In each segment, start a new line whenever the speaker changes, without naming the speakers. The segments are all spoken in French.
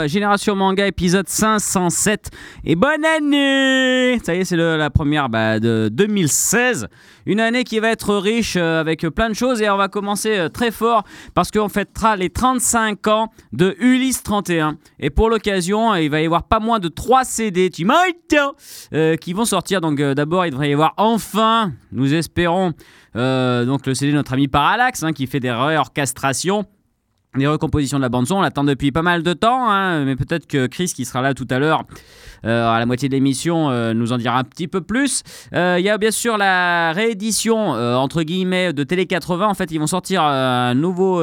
Wouh Génération Manga épisode 507 et bonne année! Ça y est c'est la première bah, de 2016 une année qui va être riche euh, avec plein de choses. Et on va commencer euh, très fort parce qu'on fêtera les 35 ans de Ulysse 31 et pour l'occasion il va y avoir pas moins de 3 CD euh, qui vont sortir. Donc d'abord il devrait y avoir enfin nous espérons donc le CD de notre ami Parallax hein, qui fait des réorchestrations des recompositions de la bande son, on l'attend depuis pas mal de temps, hein, mais peut-être que Chris qui sera là tout à l'heure euh, à la moitié de l'émission, euh, nous en dira un petit peu plus. Euh, il y a bien sûr la réédition, entre guillemets, de Télé 80. En fait, ils vont sortir un nouveau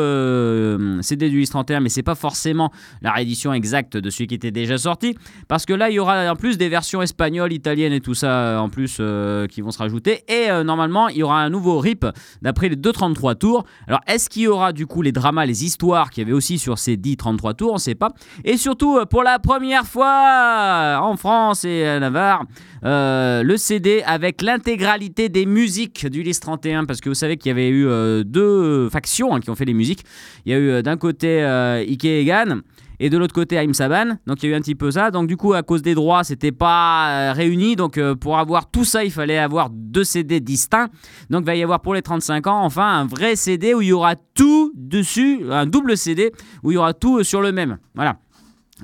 CD du 31, mais c'est pas forcément la réédition exacte de celui qui était déjà sorti. Parce que là, il y aura en plus des versions espagnoles, italiennes et tout ça en plus qui vont se rajouter. Et normalement, il y aura un nouveau RIP d'après les 233 tours. Alors, est-ce qu'il y aura du coup les dramas, les histoires qu'il y avait aussi sur ces 10 33 tours On ne sait pas. Et surtout, pour la première fois en France et à Navarre, euh, le CD avec l'intégralité des musiques du Lys 31, parce que vous savez qu'il y avait eu euh, deux factions hein, qui ont fait les musiques. Il y a eu euh, d'un côté Ike Egan et de l'autre côté Aim Saban. Donc il y a eu un petit peu ça. Donc du coup, à cause des droits, c'était pas réuni. Donc pour avoir tout ça, il fallait avoir deux CD distincts. Donc il va y avoir pour les 35 ans, enfin, un vrai CD où il y aura tout dessus, un double CD où il y aura tout sur le même. Voilà.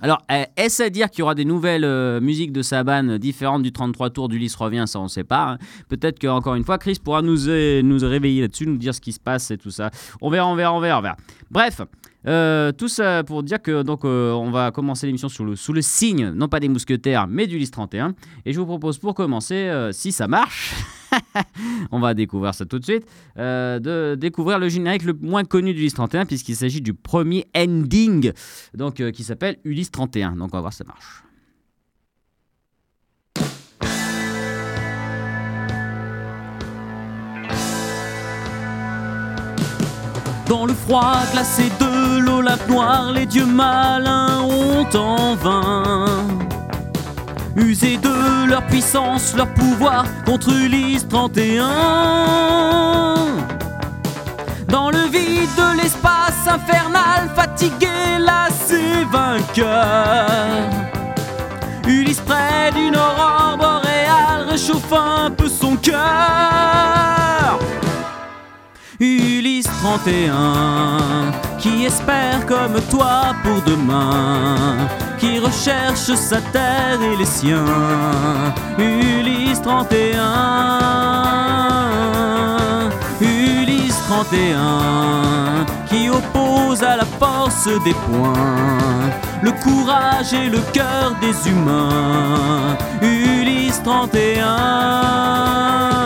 Alors, est-ce à dire qu'il y aura des nouvelles euh, musiques de Saban différentes du 33 tours du Lys revient? Ça, on ne sait pas. Hein. Peut-être qu'encore une fois, Chris pourra nous, euh, nous réveiller là-dessus, nous dire ce qui se passe et tout ça. On verra, on verra, on verra, on verra. Bref, euh, tout ça pour dire que donc on va commencer l'émission sous le, signe, non pas des mousquetaires, mais du Lys 31. Et je vous propose pour commencer, si ça marche. on va découvrir ça tout de suite, euh, de découvrir le générique le moins connu d'Ulysse 31, puisqu'il s'agit du premier ending, donc, euh, qui s'appelle Ulysse 31. Donc on va voir si ça marche. Dans le froid glacé de l'Olympe noir, les dieux malins ont en vain User de leur puissance, leur pouvoir contre Ulysse 31. Dans le vide de l'espace infernal, fatigué, lassé, vainqueur. Ulysse près d'une aurore boréale réchauffe un peu son cœur. Ulysse 31, qui espère comme toi pour demain qui recherche sa terre et les siens. Ulysse 31, Ulysse 31, qui oppose à la force des poings le courage et le cœur des humains. Ulysse 31.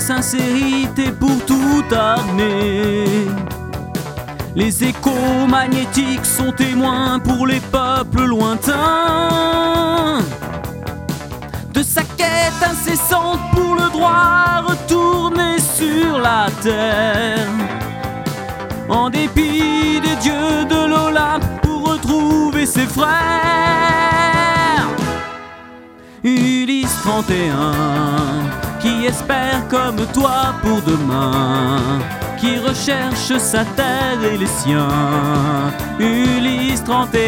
Sincérité pour toute armée. Les échos magnétiques sont témoins pour les peuples lointains de sa quête incessante pour le droit retourné sur la terre. En dépit des dieux de l'Olympe pour retrouver ses frères. Ulysse 31 qui espère comme toi pour demain, qui recherche sa terre et les siens. Ulysse 31,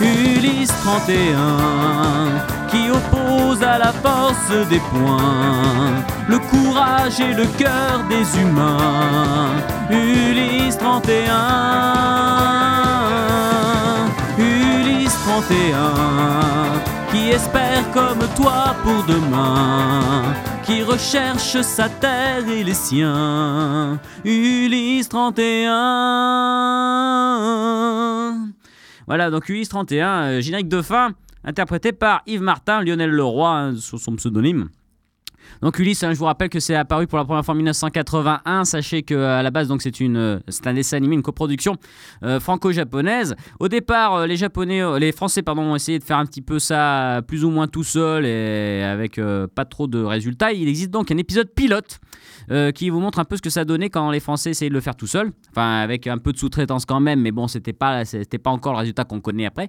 Ulysse 31, qui oppose à la force des poings le courage et le cœur des humains. Ulysse 31, Ulysse 31 qui espère comme toi pour demain, qui recherche sa terre et les siens. Ulysse 31. Voilà, donc Ulysse 31, euh, générique de fin, interprété par Yves Martin, Lionel Leroy, sous son pseudonyme. Donc Ulysse, hein, je vous rappelle que c'est apparu pour la première fois en 1981. Sachez que à la base, euh, c'est un dessin animé, une coproduction euh, franco-japonaise. Au départ, euh, les Japonais, euh, les Français, pardon, ont essayé de faire un petit peu ça plus ou moins tout seul et avec euh, pas trop de résultats. Il existe donc un épisode pilote euh, qui vous montre un peu ce que ça donnait quand les Français essayaient de le faire tout seul. Enfin, avec un peu de sous-traitance quand même, mais bon, c'était pas, c'était pas encore le résultat qu'on connaît après.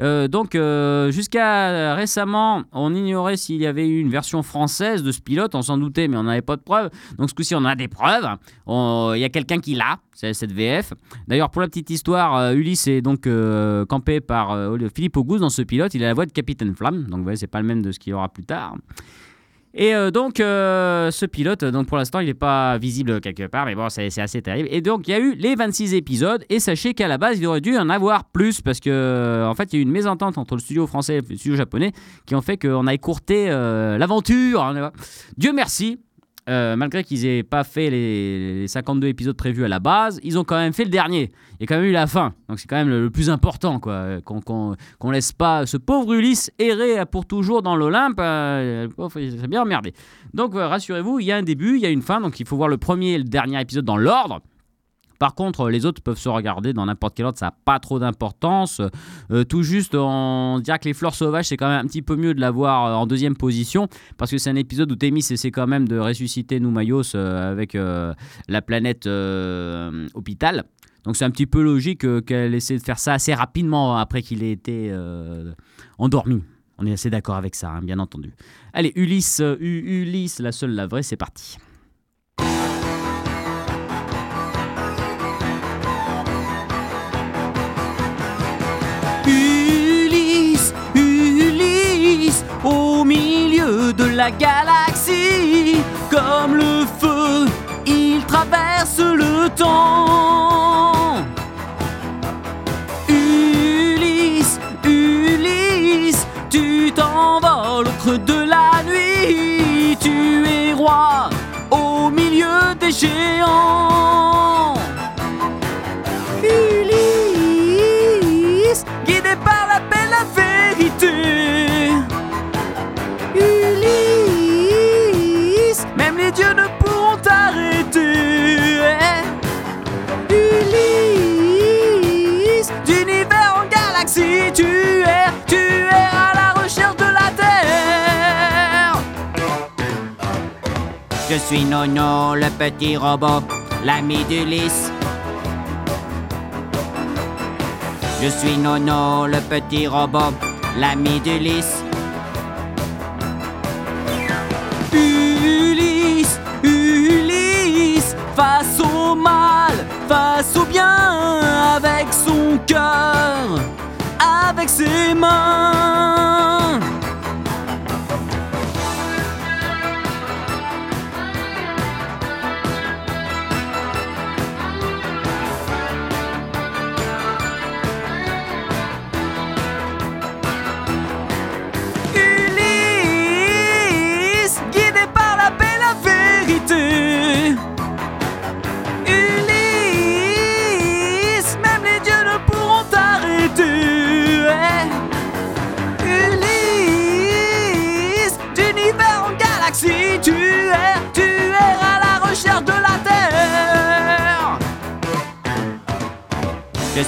Euh, donc, euh, jusqu'à récemment, on ignorait s'il y avait eu une version française de ce pilote. On s'en doutait, mais on n'avait pas de preuves. Donc, ce coup-ci, on a des preuves. Il y a quelqu'un qui l'a, c'est cette VF. D'ailleurs, pour la petite histoire, Ulysse est donc campé par Philippe Auguste dans ce pilote. Il a la voix de Capitaine Flamme. Donc, vous voyez, c'est pas le même de ce qu'il y aura plus tard. Et euh, donc, euh, ce pilote, donc pour l'instant, il n'est pas visible quelque part, mais bon, c'est assez terrible. Et donc, il y a eu les 26 épisodes, et sachez qu'à la base, il aurait dû en avoir plus, parce que, euh, en fait, il y a eu une mésentente entre le studio français et le studio japonais, qui ont fait qu'on a écourté l'aventure. hein, Dieu merci. Euh, malgré qu'ils aient pas fait les, les 52 épisodes prévus à la base, ils ont quand même fait le dernier. Il y a quand même eu la fin. Donc c'est quand même le, plus important, quoi. euh, Qu'on laisse pas ce pauvre Ulysse errer pour toujours dans l'Olympe. euh, pauvre, il bien emmerdé. Donc euh, rassurez-vous, il y a un début, il y a une fin. Donc il faut voir le premier et le dernier épisode dans l'ordre. Par contre, les autres peuvent se regarder dans n'importe quel ordre, ça n'a pas trop d'importance. Euh, tout juste, on dirait que les fleurs sauvages, c'est quand même un petit peu mieux de l'avoir euh, en deuxième position, parce que c'est un épisode où Témis essaie quand même de ressusciter Noumayos euh, avec la planète hôpital. Donc c'est un petit peu logique qu'elle essaie de faire ça assez rapidement après qu'il ait été endormi. On est assez d'accord avec ça, hein, bien entendu. Allez, Ulysse, Ulysse, la seule, la vraie, c'est parti. La galaxie, comme le feu, il traverse le temps. Ulysse, Ulysse, tu t'envoles au creux de la nuit, tu es roi au milieu des géants. Je suis Nono, le petit robot, l'ami d'Ulysse. Je suis Nono, le petit robot, l'ami d'Ulysse. Ulysse, Ulysse, face au mal, face au bien, avec son cœur, avec ses mains.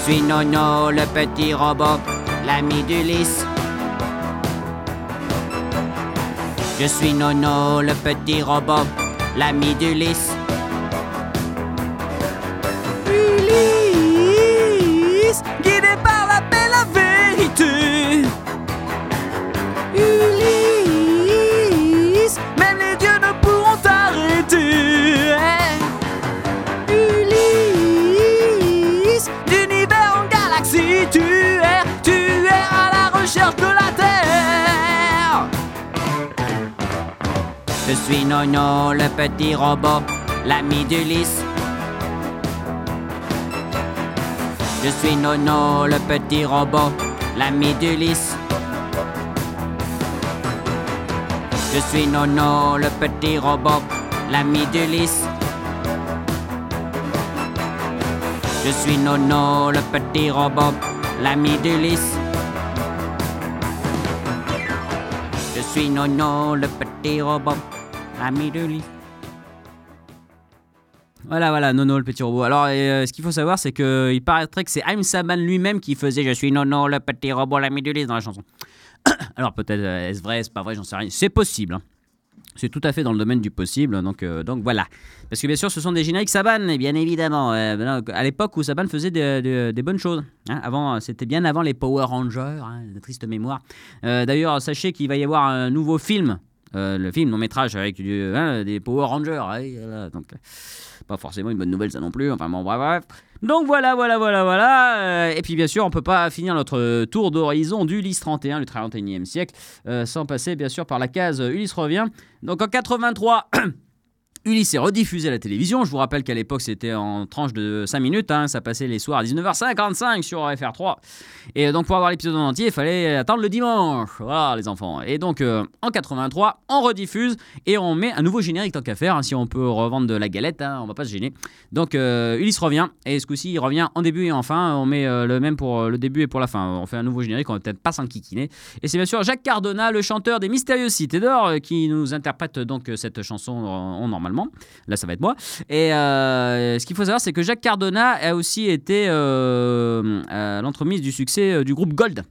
Suis Nono, le petit robot, l'ami d'Ulysse. Je suis Nono, le petit robot, l'ami d'Ulysse. Suis Nono, le petit robot, l'ami d'Ulysse. Je suis Nono, le petit robot, l'ami d'Ulysse. Je suis Nono, le petit robot, l'ami d'Ulysse. Je suis Nono, le petit robot, l'ami d'Ulysse. Je suis Nono, le petit robot, ami d'Ulysse. Voilà, voilà, Nono, le petit robot. Alors, euh, ce qu'il faut savoir, c'est qu'il paraîtrait que c'est Haim Saban lui-même qui faisait Je suis Nono, le petit robot, l'ami d'Ulysse dans la chanson. Alors, peut-être, euh, est-ce vrai, c'est pas vrai, j'en sais rien. C'est possible. hein. C'est tout à fait dans le domaine du possible, donc, euh, donc voilà. Parce que bien sûr, ce sont des génériques Saban, bien évidemment. non, à l'époque où Saban faisait des, bonnes choses. hein. avant, c'était bien avant les Power Rangers, hein, de triste mémoire. D'ailleurs, sachez qu'il va y avoir un nouveau film, euh, le film long métrage avec hein, des Power Rangers. donc, euh, pas forcément une bonne nouvelle, ça non plus. Enfin bon, bref. Donc voilà, voilà, voilà, voilà. Euh, et puis bien sûr, on peut pas finir notre tour d'horizon d'Ulysse 31, le 31e siècle, sans passer bien sûr par la case Ulysse revient. Donc en 83. Ulysse est rediffusé à la télévision. Je vous rappelle qu'à l'époque, c'était en tranche de 5 minutes. hein. Ça passait les soirs à 19h55 sur FR3. Et donc, pour avoir l'épisode en entier, il fallait attendre le dimanche. Voilà, les enfants. Et donc, euh, en 83, on rediffuse et on met un nouveau générique tant qu'à faire. hein. Si on peut revendre de la galette, hein, on va pas se gêner. Donc, euh, Ulysse revient. Et ce coup-ci, il revient en début et en fin. On met euh, le même pour le début et pour la fin. On fait un nouveau générique. On va peut-être pas s'enquiquiner. Et c'est bien sûr Jacques Cardona, le chanteur des Mystérieuses Cités d'Or, qui nous interprète donc cette chanson en, en Là, ça va être moi. Et euh, ce qu'il faut savoir, c'est que Jacques Cardona a aussi été euh, l'entremise du succès euh, du groupe Gold.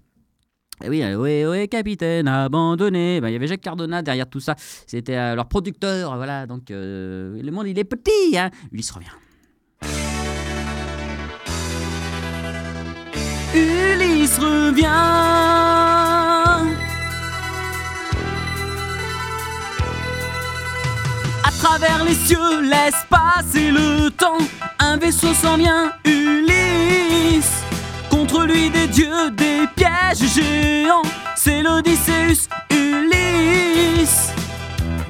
Et oui, oui, oui, capitaine abandonné. Ben, il y avait Jacques Cardona derrière tout ça. C'était leur producteur. Voilà, donc le monde, il est petit. Hein. Ulysse revient. Ulysse revient. Travers les cieux, laisse passer le temps. Un vaisseau s'en vient, Ulysse. Contre lui, des dieux, des pièges géants. C'est l'Odysseus, Ulysse.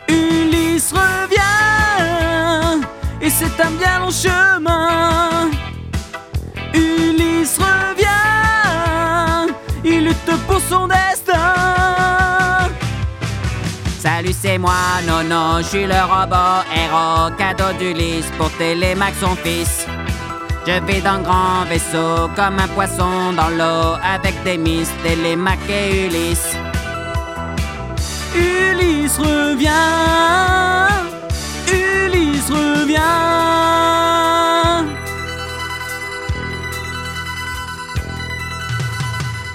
Ulysse revient. Et c'est un bien long chemin. Ulysse revient. Il lutte pour son destin. Salut, c'est moi, Nono, je suis le robot héros, cadeau d'Ulysse pour Télémaque son fils. Je vais dans grand vaisseau comme un poisson dans l'eau avec des miss, Télémaque et Ulysse. Ulysse revient, Ulysse revient.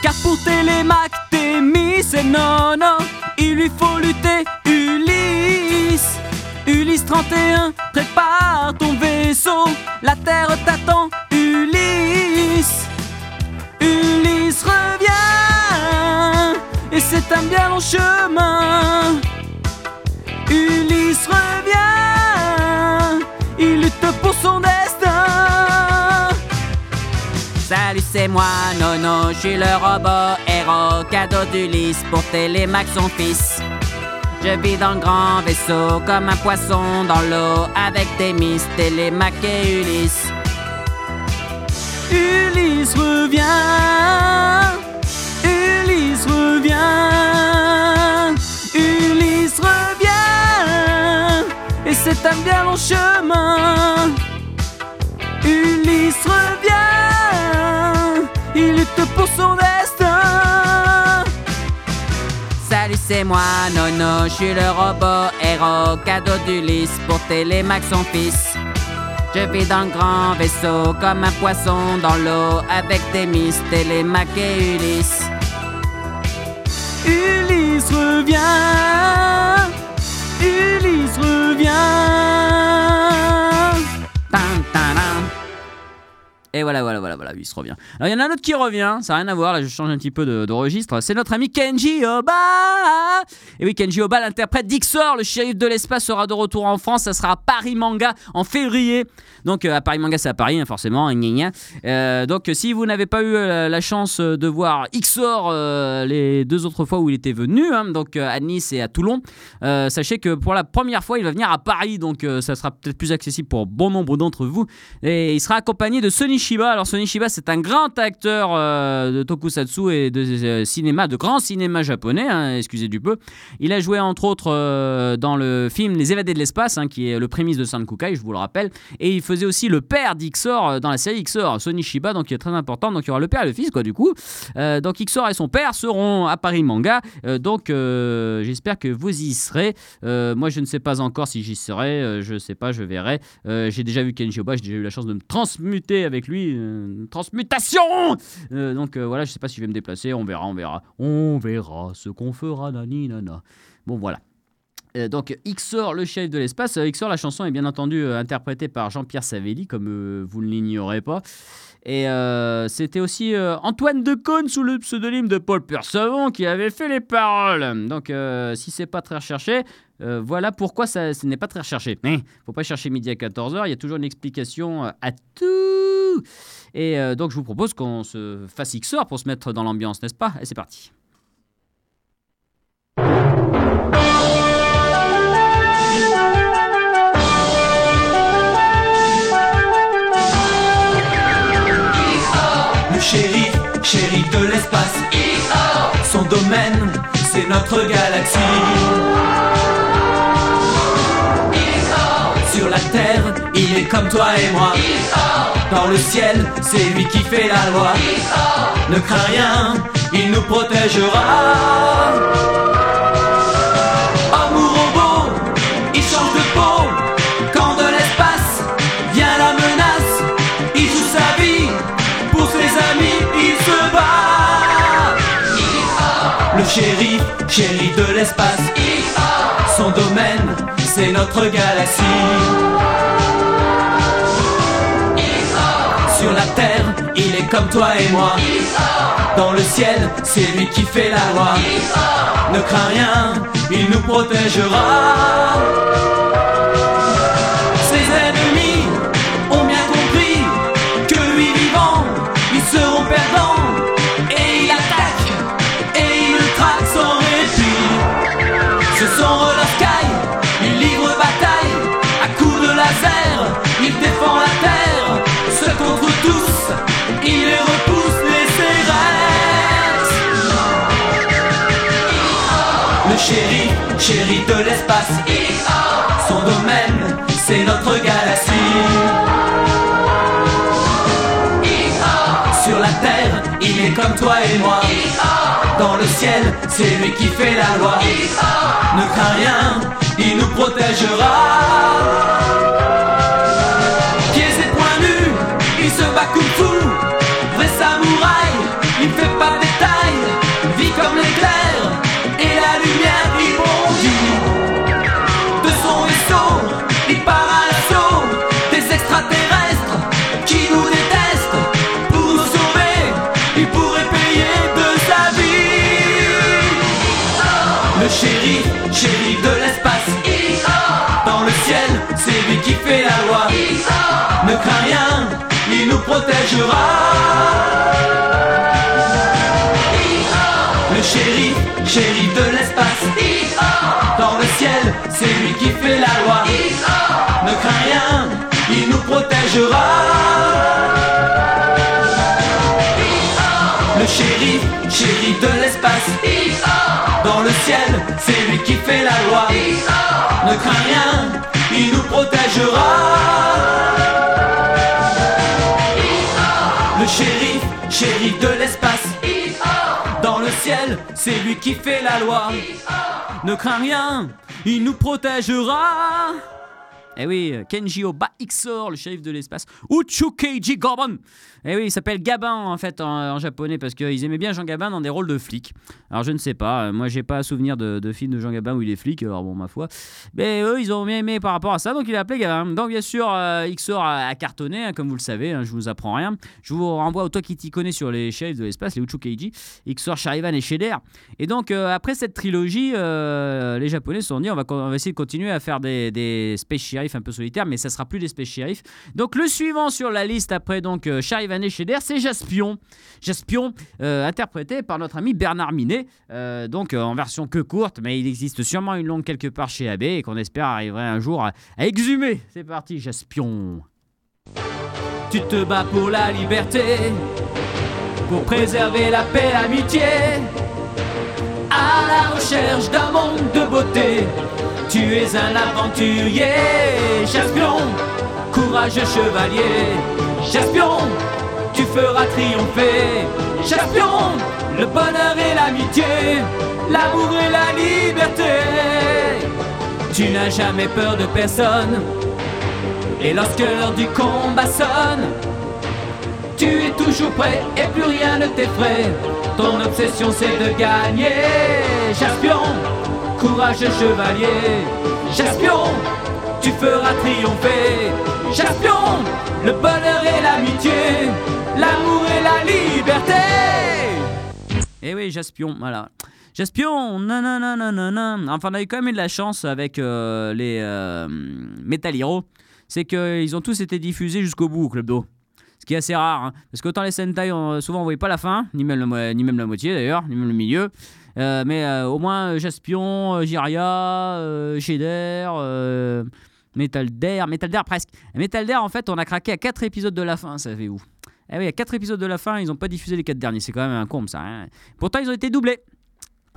Car pour Télémaque, Témis et Nono, il lui faut lutter Ulysse. Ulysse 31, prépare ton vaisseau, la terre t'attend, Ulysse. Ulysse revient, et c'est un bien long chemin. Ulysse revient, il lutte pour son destin. Salut, c'est moi, Nono, je suis le robot héros, cadeau d'Ulysse pour Télémaque son fils. Je vis dans le grand vaisseau comme un poisson dans l'eau avec des miss, Télémaque et Ulysse. Ulysse revient, Ulysse revient, Ulysse revient, et c'est un bien long chemin. Ulysse revient, pour son destin. Salut, c'est moi, Nono, je suis le robot héros, cadeau d'Ulysse pour Télémaque son fils. Je vis dans le grand vaisseau comme un poisson dans l'eau avec miss, Télémaque et Ulysse. Ulysse revient, Ulysse revient. Et voilà, voilà, voilà, voilà, il se revient. Alors il y en a un autre qui revient, ça n'a rien à voir, là je change un petit peu de, registre. C'est notre ami Kenji Oba Et oui, Kenji Oba, l'interprète d'Ixor, le shérif de l'espace, sera de retour en France. Ça sera à Paris Manga en février. Donc euh, à Paris Manga, c'est à Paris, hein, forcément. gna. Euh, donc si vous n'avez pas eu euh, la chance de voir euh, les deux autres fois où il était venu, hein, donc euh, à Nice et à Toulon, euh, sachez que pour la première fois, il va venir à Paris. Donc euh, ça sera peut-être plus accessible pour bon nombre d'entre vous. Et il sera accompagné de Sonny Shiba. Alors Sonny Shiba, c'est un grand acteur euh, de tokusatsu et de euh, cinéma, de grand cinéma japonais, hein, excusez du peu. Il a joué entre autres euh, dans le film Les Évadés de l'espace, hein, qui est le prémisse de Sankukai, je vous le rappelle. Et il faisait aussi le père d'Ixor dans la série Xor, Sonny Shiba, donc qui est très important. Donc il y aura le père et le fils, quoi, du coup. donc Xor et son père seront à Paris Manga. donc j'espère que vous y serez. moi, je ne sais pas encore si j'y serai. je sais pas, je verrai. J'ai déjà vu Kenji Oba, j'ai déjà eu la chance de me transmuter avec lui. Euh, transmutation euh, Donc euh, voilà, je sais pas si je vais me déplacer, on verra, on verra. On verra ce qu'on fera, nani nana. Bon voilà. Donc Xor, le chef de l'espace. Xor, la chanson est bien entendu interprétée par Jean-Pierre Savelli, comme vous ne l'ignorez pas. Et c'était aussi Antoine Decaune sous le pseudonyme de Paul Persavon qui avait fait les paroles. Donc si c'est pas très recherché, voilà pourquoi ça, ce n'est pas très recherché. Ne faut pas chercher midi à 14h, il y a toujours une explication à tout. Et euh, donc je vous propose qu'on se fasse XOR pour se mettre dans l'ambiance, n'est-ce pas? Et c'est parti.
Le shérif, shérif de l'espace. Son domaine, c'est notre galaxie. sur la terre, est comme toi et moi. Dans le ciel, c'est lui qui fait la loi. Ne crains rien, il nous protégera. Amour robot, il change de peau. Quand de l'espace vient la menace, il joue sa vie pour ses amis, il se bat. Le shérif, shérif de l'espace, son domaine c'est notre galaxie. Comme toi et moi. Dans le ciel, c'est lui qui fait la loi. Ne crains rien, il nous protégera. Chéri, de l'espace. Son domaine, c'est notre galaxie. Sur la terre, il est comme toi et moi. Dans le ciel, c'est lui qui fait la loi. Ne crains rien, il nous protégera. Pieds et poings nus, il se bat comme fou. Vrai samouraï, il fait pas de Le chéri, chéri de l'espace. Dans le ciel, c'est lui qui fait la loi. Ne crains rien, il nous protégera. Le chéri, chéri de l'espace. Dans le ciel, c'est lui qui fait la loi. Ne crains rien, il nous protégera. C'est lui qui fait la loi. Ne crains rien, il nous protégera.
Eh oui, Kenji Oba Xor, le shérif de l'espace. Uchukeiji Gabon. Eh oui, il s'appelle Gabin en fait en, japonais parce qu'ils aimaient bien Jean Gabin dans des rôles de flic. Alors je ne sais pas, euh, moi j'ai pas souvenir de, film de Jean Gabin où il est flic, alors bon, ma foi. Mais eux, ils ont bien aimé par rapport à ça, donc il a appelé Gabin. Donc bien sûr, euh, Xor a, cartonné, hein, comme vous le savez, hein, je vous apprends rien. Je vous renvoie au toi qui t'y connais sur les shérifs de l'espace, les Uchukeiji, Xor, Sharivan et Sheder. Et donc euh, après cette trilogie, les Japonais se sont dit on va, on va essayer de continuer à faire des, des space un peu solitaire, mais ça sera plus des Space Sheriff. Donc le suivant sur la liste après donc euh, Charivan et Cheder, c'est Jaspion. Jaspion, euh, interprété par notre ami Bernard Minet, euh, donc en version que courte, mais il existe sûrement une longue quelque part chez AB et qu'on espère arriverait un jour à, à exhumer. C'est parti, Jaspion. Tu te bats pour la liberté, pour préserver la paix, l'amitié. À la recherche d'un monde de beauté, tu es un aventurier, Jaspion, courageux chevalier. Jaspion, tu feras triompher, Jaspion, le bonheur et l'amitié, l'amour et la liberté. Tu n'as jamais peur de personne. Et lorsque l'heure du combat sonne, tu es toujours prêt et plus rien ne t'effraie. Ton obsession c'est de gagner. Jaspion, courageux chevalier. Jaspion, tu feras triompher. Jaspion, le bonheur et l'amitié, l'amour et la liberté. Eh oui, Jaspion, voilà. Non, non, non. Enfin, on a eu quand même eu de la chance avec euh, les euh, Metal Hero. C'est qu'ils ont tous été diffusés jusqu'au bout au Club d'eau. Ce qui est assez rare. hein. Parce qu'autant les Sentai, on- souvent on voyait pas la fin, ni même, la moitié d'ailleurs, ni même le milieu. Euh, mais euh, au moins euh, Jaspion, euh, Jiria, euh, Shader, euh, Metal Dare, Metal Dare presque. Metal Dare, en fait, on a craqué à 4 épisodes de la fin, ça fait où Eh oui, à 4 épisodes de la fin, ils ont pas diffusé les 4 derniers, c'est quand même un comble ça. hein. Pourtant, ils ont été doublés.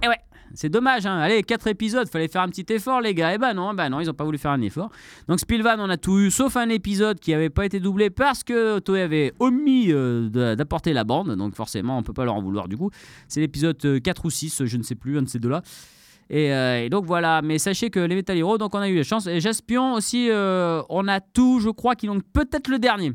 Eh ouais, c'est dommage, hein. Allez, 4 épisodes, fallait faire un petit effort, les gars. Eh ben non, ben non, ils ont pas voulu faire un effort. Donc Spilvan, on a tout eu, sauf un épisode qui avait pas été doublé parce que Toei avait omis euh, d'apporter la bande. Donc forcément, on peut pas leur en vouloir du coup. C'est l'épisode euh, 4 ou 6, je ne sais plus, un de ces deux-là. Et, euh, et donc voilà, mais sachez que les Metal Hero, donc on a eu la chance. Et Jaspion aussi, euh, on a tout, je crois qu'ils ont peut-être le dernier.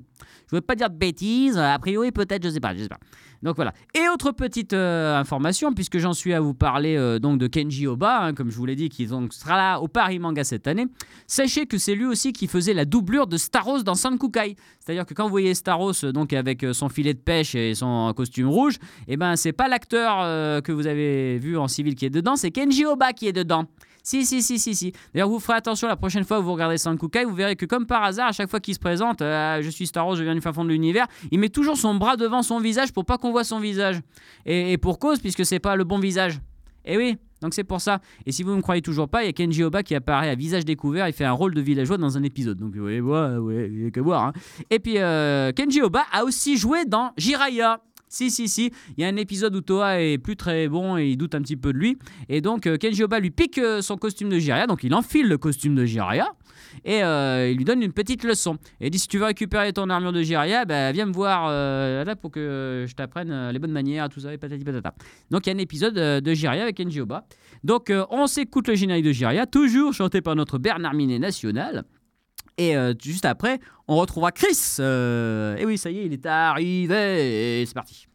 Je veux pas dire de bêtises, a priori peut-être, je sais pas, je sais pas. Donc voilà. Et autre petite euh, information, puisque j'en suis à vous parler euh, donc de Kenji Oba, hein, comme je vous l'ai dit, qui donc sera là au Paris Manga cette année. Sachez que c'est lui aussi qui faisait la doublure de Staros dans Sankukai. C'est-à-dire que quand vous voyez Staros euh, donc avec son filet de pêche et son costume rouge, eh ben c'est pas l'acteur que vous avez vu en civil qui est dedans, c'est Kenji Oba qui est dedans. Si, si, si, si, si. D'ailleurs, vous ferez attention la prochaine fois que vous regardez Sankukai, vous verrez que comme par hasard, à chaque fois qu'il se présente, euh, je suis Staros, je viens du fin fond de l'univers, il met toujours son bras devant son visage pour pas qu'on voit son visage. Et, pour cause, puisque c'est pas le bon visage. Et oui, donc c'est pour ça. Et si vous ne me croyez toujours pas, il y a Kenji Oba qui apparaît à visage découvert, il fait un rôle de villageois dans un épisode. Donc vous voyez, il y a qu'à voir. hein. Et puis euh, Kenji Oba a aussi joué dans Jiraiya. Si, si, si. Il y a un épisode où Toa est plus très bon et il doute un petit peu de lui. Et donc euh, Kenji Oba lui pique euh, son costume de Jiraiya. Donc il enfile le costume de Jiraiya. Et euh, il lui donne une petite leçon. Et il dit si tu veux récupérer ton armure de Jiraiya, bah, viens me voir là pour que je t'apprenne les bonnes manières, tout ça, et patati patata. Donc il y a un épisode de Jiraiya avec Kenji Oba. Donc on s'écoute le générique de Jiraiya, toujours chanté par notre Bernard Minet national. Et euh, juste après, on retrouvera Chris. Euh, et oui, ça y est, il est arrivé. C'est parti.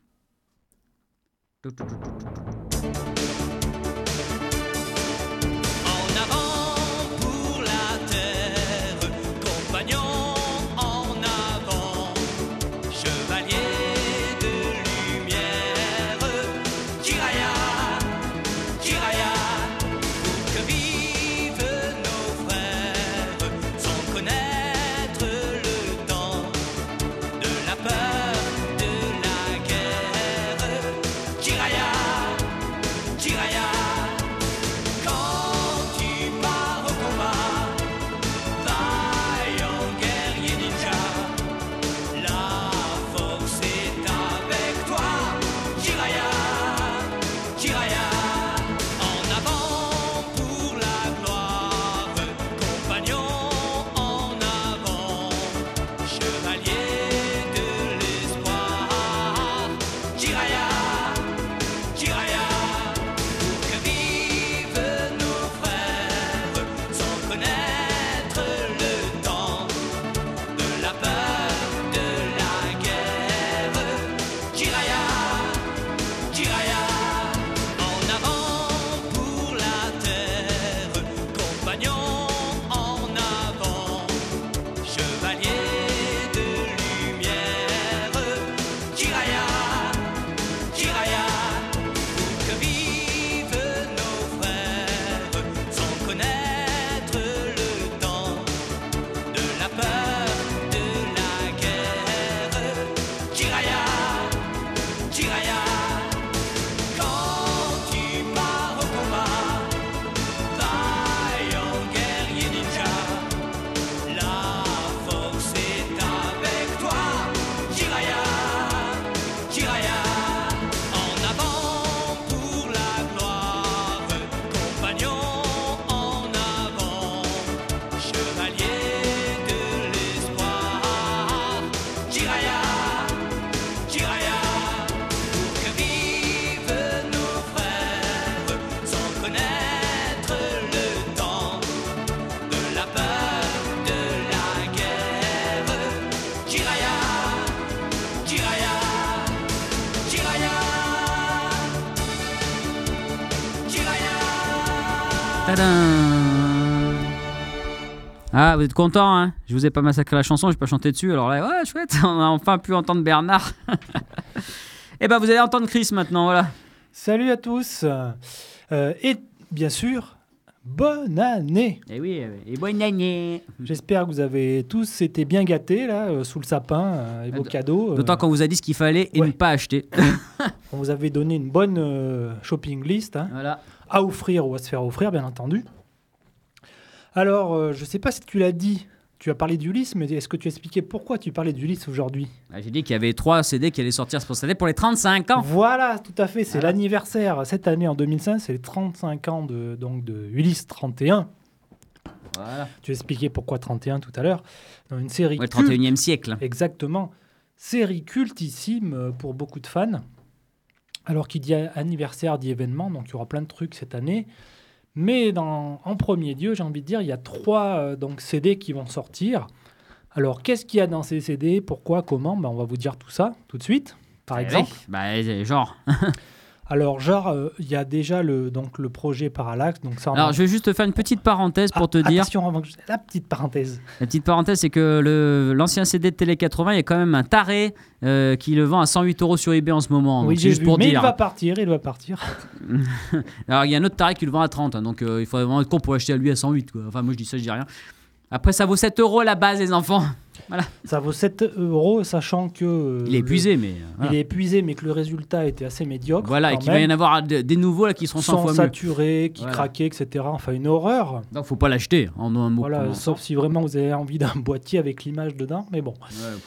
Ah, vous êtes content, hein? Je vous ai pas massacré la chanson, j'ai pas chanté dessus. Alors là, ouais, chouette, on a enfin pu entendre Bernard. Eh ben, vous allez entendre Chris maintenant, voilà.
Salut à tous. Euh, et bien sûr, bonne année.
Eh oui, et bonne année.
J'espère que vous avez tous été bien gâtés là, euh, sous le sapin euh, et vos cadeaux. euh,
D'autant qu'on vous a dit ce qu'il fallait et
ouais.
ne pas acheter.
on vous avait donné une bonne shopping list hein,
voilà.
À offrir ou à se faire offrir, bien entendu. Alors, euh, je sais pas si tu l'as dit, tu as parlé d'Ulysse, mais est-ce que tu as expliqué pourquoi tu parlais d'Ulysse aujourd'hui?
Ah, J'ai dit qu'il y avait trois CD qui allaient sortir pour cette année pour les 35 ans.
Voilà, tout à fait, c'est l'anniversaire. Cette année, en 2005, c'est les 35 ans de, donc, de Ulysse 31.
Voilà.
Tu as expliqué pourquoi 31 tout à l'heure. Dans une série
Ouais, le
culte.
31e siècle.
Exactement. Série cultissime pour beaucoup de fans. Alors qu'il dit anniversaire dit événement, donc il y aura plein de trucs cette année. Mais dans, en premier lieu, j'ai envie de dire, il y a trois euh, donc, CD qui vont sortir. Alors, qu'est-ce qu'il y a dans ces CD Pourquoi? Comment? Ben, On va vous dire tout ça tout de suite, par
Eh
exemple.
oui, Bah, genre.
Alors, genre, euh, il y a déjà le, donc, le projet Parallax. Donc ça,
Alors, je vais juste te faire une petite parenthèse pour
Ah,
te dire.
Avant que je- la petite parenthèse.
La petite parenthèse, c'est que l'ancien CD de Télé 80, il y a quand même un taré euh, qui le vend à 108 euros sur eBay en ce moment.
oui,
Donc, juste
vu,
pour
mais
dire.
il va partir, il va partir.
Alors, il y a un autre taré qui le vend à 30. hein, donc, euh, il faudrait vraiment être con pour acheter à lui à 108. quoi. Enfin, moi, je dis ça, je dis rien. Après, ça vaut 7 euros la base, les enfants.
Ça vaut 7 euros, sachant que... euh,
Il est
le-
épuisé, mais. euh, voilà.
Il est épuisé, mais que le résultat était assez médiocre.
Voilà, et
quand
qu'il va y en avoir de- des nouveaux là qui seront 100
sans
fois mieux.
saturé, qui
Voilà.
craquaient, etc. Enfin, une horreur.
Donc, faut pas l'acheter. En un mot.
Voilà,
comment-
sauf si vraiment vous avez envie d'un boîtier avec l'image dedans. Mais bon,
Ouais,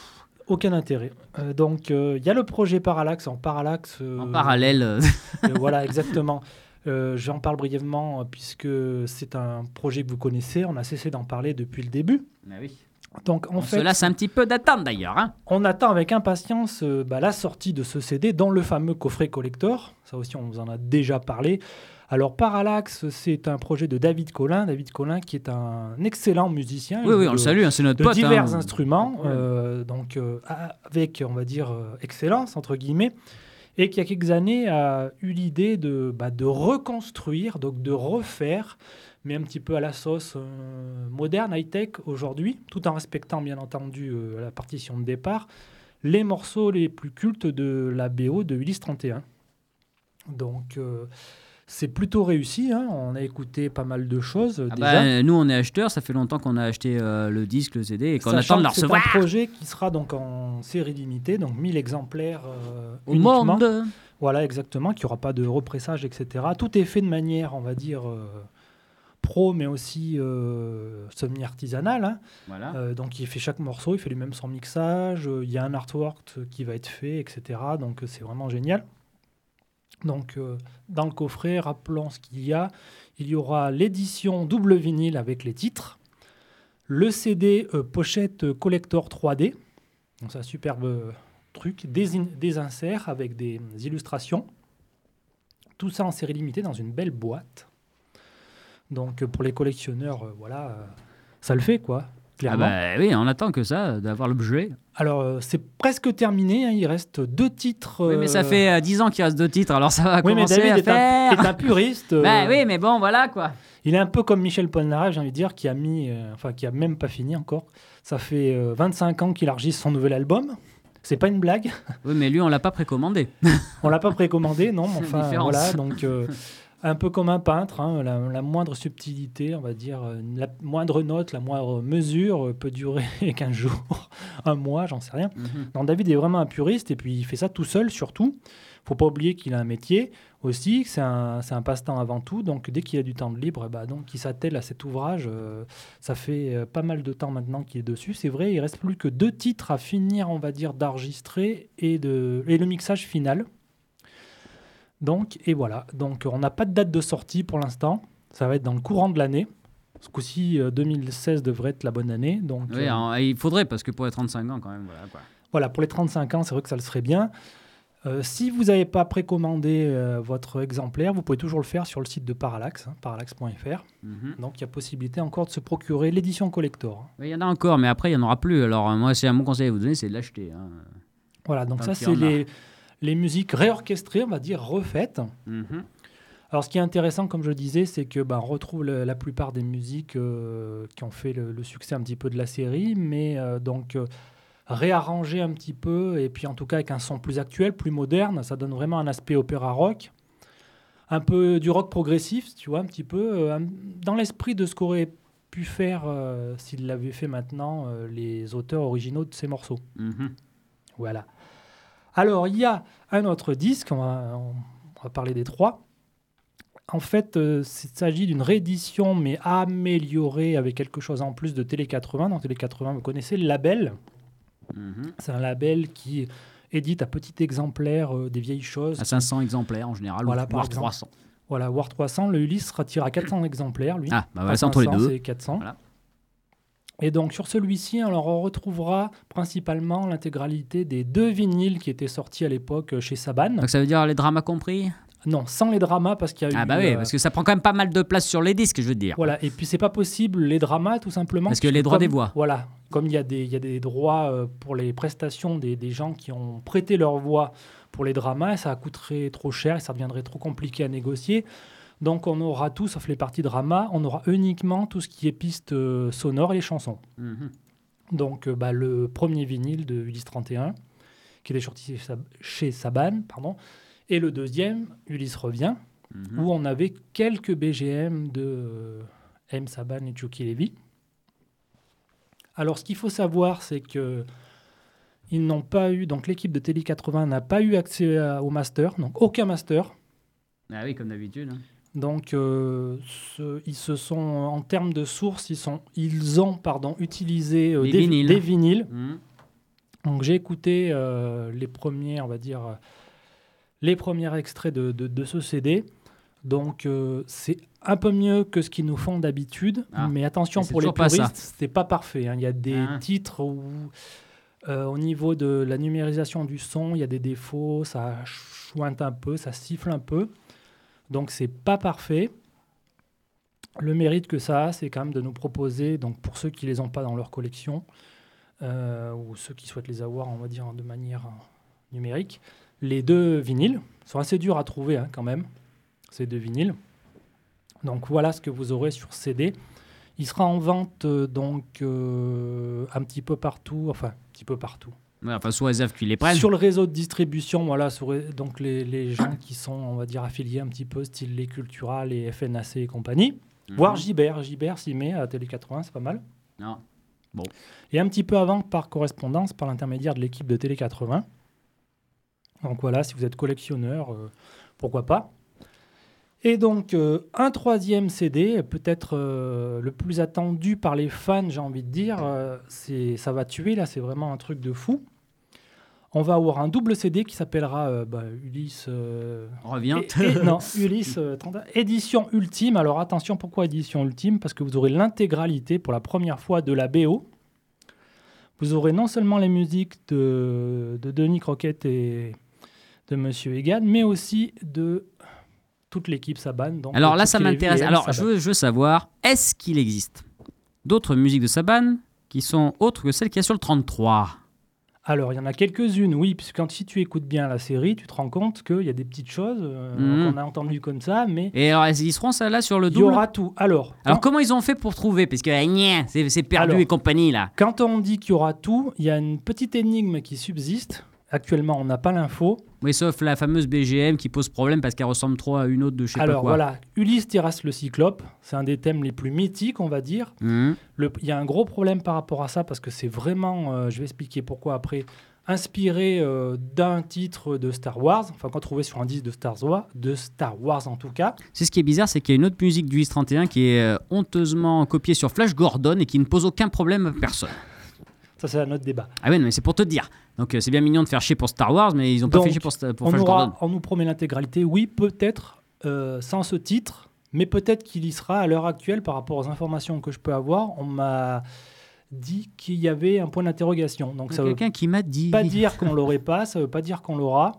aucun intérêt. Euh, donc, euh, il y a le projet Parallax en parallaxe. euh,
En parallèle. euh,
voilà, exactement. Euh, J'en parle brièvement euh, puisque c'est un projet que vous connaissez. On a cessé d'en parler depuis le début.
bah oui.
Donc, en
On
fait,
se lasse un petit peu d'attendre d'ailleurs. Hein.
On attend avec impatience euh, bah, la sortie de ce CD dans le fameux coffret collector. Ça aussi, on vous en a déjà parlé. Alors, Parallax, c'est un projet de David Collin. David Collin, qui est un excellent musicien.
Oui, oui,
de-
on le salue, hein, c'est notre
De
pote.
divers
hein.
instruments, euh, donc euh, avec, on va dire, excellence, entre guillemets, et qui, il y a quelques années, a eu l'idée de, bah, de reconstruire, donc de refaire, mais un petit peu à la sauce euh, moderne, high-tech aujourd'hui, tout en respectant, bien entendu, euh, la partition de départ, les morceaux les plus cultes de la BO de Ulysse 31. Donc, euh, c'est plutôt réussi. hein. On a écouté pas mal de choses
Ah
déjà.
bah, nous, on est acheteurs, ça fait longtemps qu'on a acheté euh, le disque, le CD, et qu'on attend de le
que C'est
recevoir
un projet qui sera donc en série limitée, donc 1000 exemplaires euh,
au
uniquement.
monde.
Voilà, exactement, qu'il n'y aura pas de repressage, etc. Tout est fait de manière, on va dire, euh, pro, mais aussi semi-artisanale. hein.
Voilà.
Donc il fait chaque morceau, il fait lui-même son mixage, il y a un artwork qui va être fait, etc. Donc c'est vraiment génial. Donc euh, dans le coffret, rappelons ce qu'il y a. Il y aura l'édition double vinyle avec les titres, le CD euh, pochette collector 3D, donc un superbe euh, truc, des, des inserts avec des illustrations. Tout ça en série limitée dans une belle boîte. Donc pour les collectionneurs, voilà, ça le fait quoi.
Ah bah oui, on attend que ça, d'avoir l'objet.
Alors, euh, c'est presque terminé. hein, Il reste deux titres.
Oui, mais ça
euh,
fait euh, 10 ans qu'il reste deux titres, alors ça va
Oui, mais
commencer
David
à
est un,
faire.
est un puriste. euh,
Bah oui, mais bon, voilà quoi.
Il est un peu comme Michel Polnareff, j'ai envie de dire, qui a mis, enfin, qui a même pas fini encore. Ça fait euh, 25 ans qu'il enregistre son nouvel album. C'est pas une blague.
Oui, mais lui, on l'a pas précommandé.
On l'a pas précommandé, non. mais Enfin, voilà. Donc, un peu comme un peintre, hein, la, la moindre subtilité, on va dire, euh, la moindre note, la moindre mesure euh, peut durer 15 jours, un mois, j'en sais rien. Non, David est vraiment un puriste et puis il fait ça tout seul surtout. faut pas oublier qu'il a un métier aussi, que c'est un, c'est un passe-temps avant tout. Donc dès qu'il a du temps de libre, bah, donc il s'attelle à cet ouvrage. euh, ça fait euh, pas mal de temps maintenant qu'il est dessus. C'est vrai, il reste plus que deux titres à finir, on va dire, d'enregistrer et, de, et le mixage final. Donc, et voilà. Donc on n'a pas de date de sortie pour l'instant. Ça va être dans le courant de l'année. Ce coup-ci, euh, 2016 devrait être la bonne année. Donc,
Oui,
euh,
alors, il faudrait, parce que pour les 35 ans, quand même, voilà quoi.
voilà, pour les 35 ans, c'est vrai que ça le serait bien. Euh, si vous n'avez pas précommandé euh, votre exemplaire, vous pouvez toujours le faire sur le site de Parallax, hein, parallax.fr.
Mhm.
Donc il y a possibilité encore de se procurer l'édition collector. hein.
Il y en a encore, mais après, il n'y en aura plus. Alors, euh, moi, c'est un bon conseil à vous donner, c'est de l'acheter. hein.
Voilà, donc
Tant
ça c'est
a.
les, musiques réorchestrées, on va dire refaites.
Mhm.
Alors, ce qui est intéressant, comme je disais, c'est que bah, on retrouve le- la plupart des musiques euh, qui ont fait le, le succès un petit peu de la série, mais euh, donc euh, réarrangé un petit peu, et puis en tout cas avec un son plus actuel, plus moderne, ça donne vraiment un aspect opéra rock, un peu du rock progressif, tu vois, un petit peu dans l'esprit de ce qu'auraient pu faire s'ils l'avaient fait maintenant les auteurs originaux de ces morceaux.
Mhm.
Voilà. Alors, il y a un autre disque, on va, on va parler des trois. En fait, euh, il s'agit d'une réédition, mais améliorée avec quelque chose en plus de Télé 80. Dans Télé 80, vous connaissez le label.
Mhm.
C'est un label qui édite à petit exemplaire euh, des vieilles choses.
À 500 exemplaires en général,
Voilà,
voire
exemple.
300.
Voilà, War 300, le Ulysse sera tiré à 400 exemplaires, lui.
Ah, bah voilà, c'est entre les
500,
deux.
C'est 400.
Voilà.
Et donc sur celui-ci, alors on retrouvera principalement l'intégralité des deux vinyles qui étaient sortis à l'époque euh, chez Saban.
Donc ça veut dire les dramas compris?
Non, sans les dramas parce qu'il y a eu.
Ah bah oui,
euh,
parce que ça prend quand même pas mal de place sur les disques, je veux dire.
Voilà, et puis c'est pas possible les dramas tout simplement.
Parce que les droits
comme-
des voix.
Voilà, comme il y, a des- il y a des droits euh, pour les prestations des, des gens qui ont prêté leur voix pour les dramas, ça coûterait trop cher et ça deviendrait trop compliqué à négocier. Donc on aura tout, sauf les parties drama, on aura uniquement tout ce qui est piste euh, sonore et les chansons.
Mhm.
Donc euh, bah, le premier vinyle de Ulysse 31, qui était sorti chez Sab- chez Saban, pardon, et le deuxième, Ulysse revient,
Mhm.
où on avait quelques BGM de euh, M. Saban et Chucky Levy. Alors, ce qu'il faut savoir, c'est que ils n'ont pas eu, donc l'équipe de Télé 80 n'a pas eu accès à- au master, donc aucun master.
Ah oui, comme d'habitude. hein.
Donc, euh, ce- ils se sont, en termes de sources, ils, sont, ils ont pardon, utilisé euh, des,
vinyles.
des vinyles.
Mhm.
Donc, j'ai écouté euh, les premiers, on va dire, les premiers extraits de, de- de ce CD. Donc, c'est un peu mieux que ce qu'ils nous font d'habitude.
Ah.
Mais attention
Mais
pour les puristes, c'est pas parfait. hein. Il y a des
Ah.
titres où, au niveau de la numérisation du son, il y a des défauts, ça chointe un peu, ça siffle un peu. Donc, c'est pas parfait. Le mérite que ça a, c'est quand même de nous proposer, donc pour ceux qui les ont pas dans leur collection, euh, ou ceux qui souhaitent les avoir, on va dire, de manière euh, numérique, les deux vinyles sont assez durs à trouver hein, quand même, ces deux vinyles. Donc voilà ce que vous aurez sur CD. Il sera en vente euh, donc un petit peu partout, enfin un petit peu partout.
Ouais, enfin, sous réserve qu'ils les prennent.
Sur le réseau de distribution, voilà, sur- donc les, les gens qui sont, on va dire, affiliés un petit peu, style les Cultura, les FNAC et compagnie,
Mhm.
voire Gibert, Gibert s'y met à Télé 80, c'est pas mal.
Non.
Et un petit peu avant, par correspondance, par l'intermédiaire de l'équipe de Télé 80. Donc voilà, si vous êtes collectionneur, euh, pourquoi pas. Et donc, euh, un troisième CD, peut-être euh, le plus attendu par les fans, j'ai envie de dire, c'est ça va tuer, là, c'est vraiment un truc de fou. On va avoir un double CD qui s'appellera euh, bah, Ulysse. euh,
Reviens.
et- et- non, Ulysse euh, 31, édition ultime. Alors attention, pourquoi édition ultime? Parce que vous aurez l'intégralité pour la première fois de la BO. Vous aurez non seulement les musiques de, de Denis Croquette et de Monsieur Egan, mais aussi de toute l'équipe Saban. donc
Alors là, ça m'intéresse. Alors, je veux, je veux savoir, est-ce qu'il existe d'autres musiques de Saban qui sont autres que celles qu'il y a sur le 33
Alors, il y en a quelques-unes, oui, puisque quand, si tu écoutes bien la série, tu te rends compte qu'il y a des petites choses euh,
Mhm.
qu'on a entendues comme ça, mais
Et alors, ils seront celles-là sur le
il y
double
aura tout. Alors,
Alors,
quand-
comment ils ont fait pour trouver? Parce que gna, c'est c'est perdu
Alors.
et compagnie, là.
Quand on dit qu'il y aura tout, il y a une petite énigme qui subsiste. Actuellement, on n'a pas l'info.
Oui, sauf la fameuse BGM qui pose problème parce qu'elle ressemble trop à une autre de je sais pas
Alors
quoi.
voilà, Ulysse terrasse le cyclope, c'est un des thèmes les plus mythiques, on va dire. Le- Il y a un gros problème par rapport à ça parce que c'est vraiment, euh, je vais expliquer pourquoi après, inspiré euh, d'un titre de Star Wars, enfin qu'on trouvait sur un disque de Star Wars, de Star Wars en tout cas.
C'est ce qui est bizarre, c'est qu'il y a une autre musique du 31 qui est euh, honteusement copiée sur Flash Gordon et qui ne pose aucun problème à personne.
Ça, c'est un autre débat.
Ah ouais, non, mais c'est pour te dire. Donc euh, c'est bien mignon de faire chier pour Star Wars, mais ils ont pas fait chier pour, Sta- pour
on,
Flash
aura-
Gordon.
on nous promet l'intégralité, oui, peut-être euh, sans ce titre, mais peut-être qu'il y sera à l'heure actuelle par rapport aux informations que je peux avoir. On m'a dit qu'il y avait un point d'interrogation. Donc ça veut
quelqu'un qui m'a dit.
pas dire qu'on l'aurait pas, ça veut pas dire qu'on l'aura.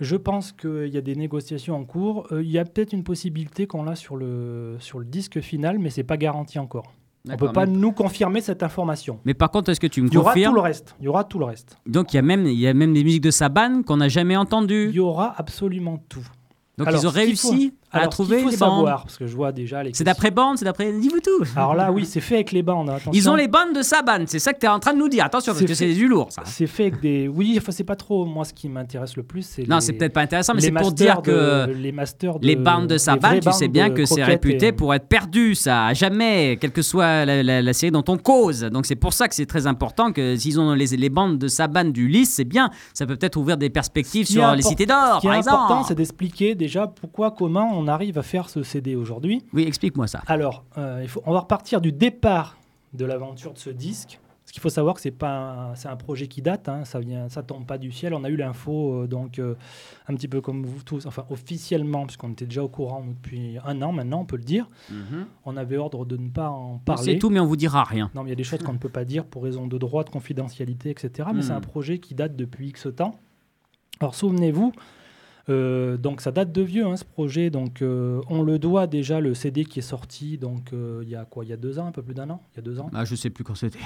Je pense qu'il y a des négociations en cours. Euh, il y a peut-être une possibilité qu'on l'a sur le, sur le disque final, mais c'est pas garanti encore. On peut pas
mais...
nous confirmer cette information.
mais par contre, est-ce que tu me
Il y aura tout
confirmes
le reste. Il y aura tout le reste.
Donc il y, a même, il y a même des musiques de Saban qu'on n'a jamais
Il
entendues.
y aura absolument tout.
Donc
Alors,
ils ont réussi à
Alors,
trouver
qu'il faut
les bandes
parce que je vois déjà les.
C'est d'après bande, c'est d'après. Dis-vous tout.
Alors là, oui, c'est fait avec les bandes. hein,
Ils ont les bandes de Saban, c'est ça que tu es en train de nous dire. Attention, parce
C'est
que c'est du lourd, ça.
C'est fait avec des. Oui, enfin, c'est pas trop. Moi, ce qui m'intéresse le plus, c'est.
Non,
les-
c'est peut-être pas intéressant, mais c'est pour dire que
de- les masters de-
les bandes de Saban, tu sais bien que c'est réputé
et-
pour être perdu, ça, à jamais, quelle que soit la, la- la série dont on cause. Donc c'est pour ça que c'est très important que s'ils ont les, les bandes de Saban du lys, c'est bien. Ça peut peut-être ouvrir des perspectives sur les cités d'or,
Ce qui est
par
important,
exemple.
c'est d'expliquer déjà pourquoi, comment on arrive à faire ce CD aujourd'hui.
Oui, explique-moi ça.
Alors, euh, il faut, on va repartir du départ de l'aventure de ce disque. Ce qu'il faut savoir c'est pas c'est un projet qui date, hein, ça vient, ça tombe pas du ciel. On a eu l'info euh, donc euh, un petit peu comme vous tous, enfin officiellement, puisqu'on était déjà au courant depuis un an maintenant, on peut le dire. On avait ordre de ne pas en
C'est
parler.
tout, mais on vous dira rien.
Non, mais il y a des choses qu'on ne peut pas dire pour raison de droit, de confidentialité, etc. Mais
Hmm.
c'est un projet qui date depuis X temps. Alors souvenez-vous, euh, donc ça date de vieux hein, ce projet. Donc euh, on le doit déjà le CD qui est sorti. Donc euh, il y a quoi Il y a deux ans, un peu plus d'un an. Il y a deux ans.
Ah, je sais plus quand c'était.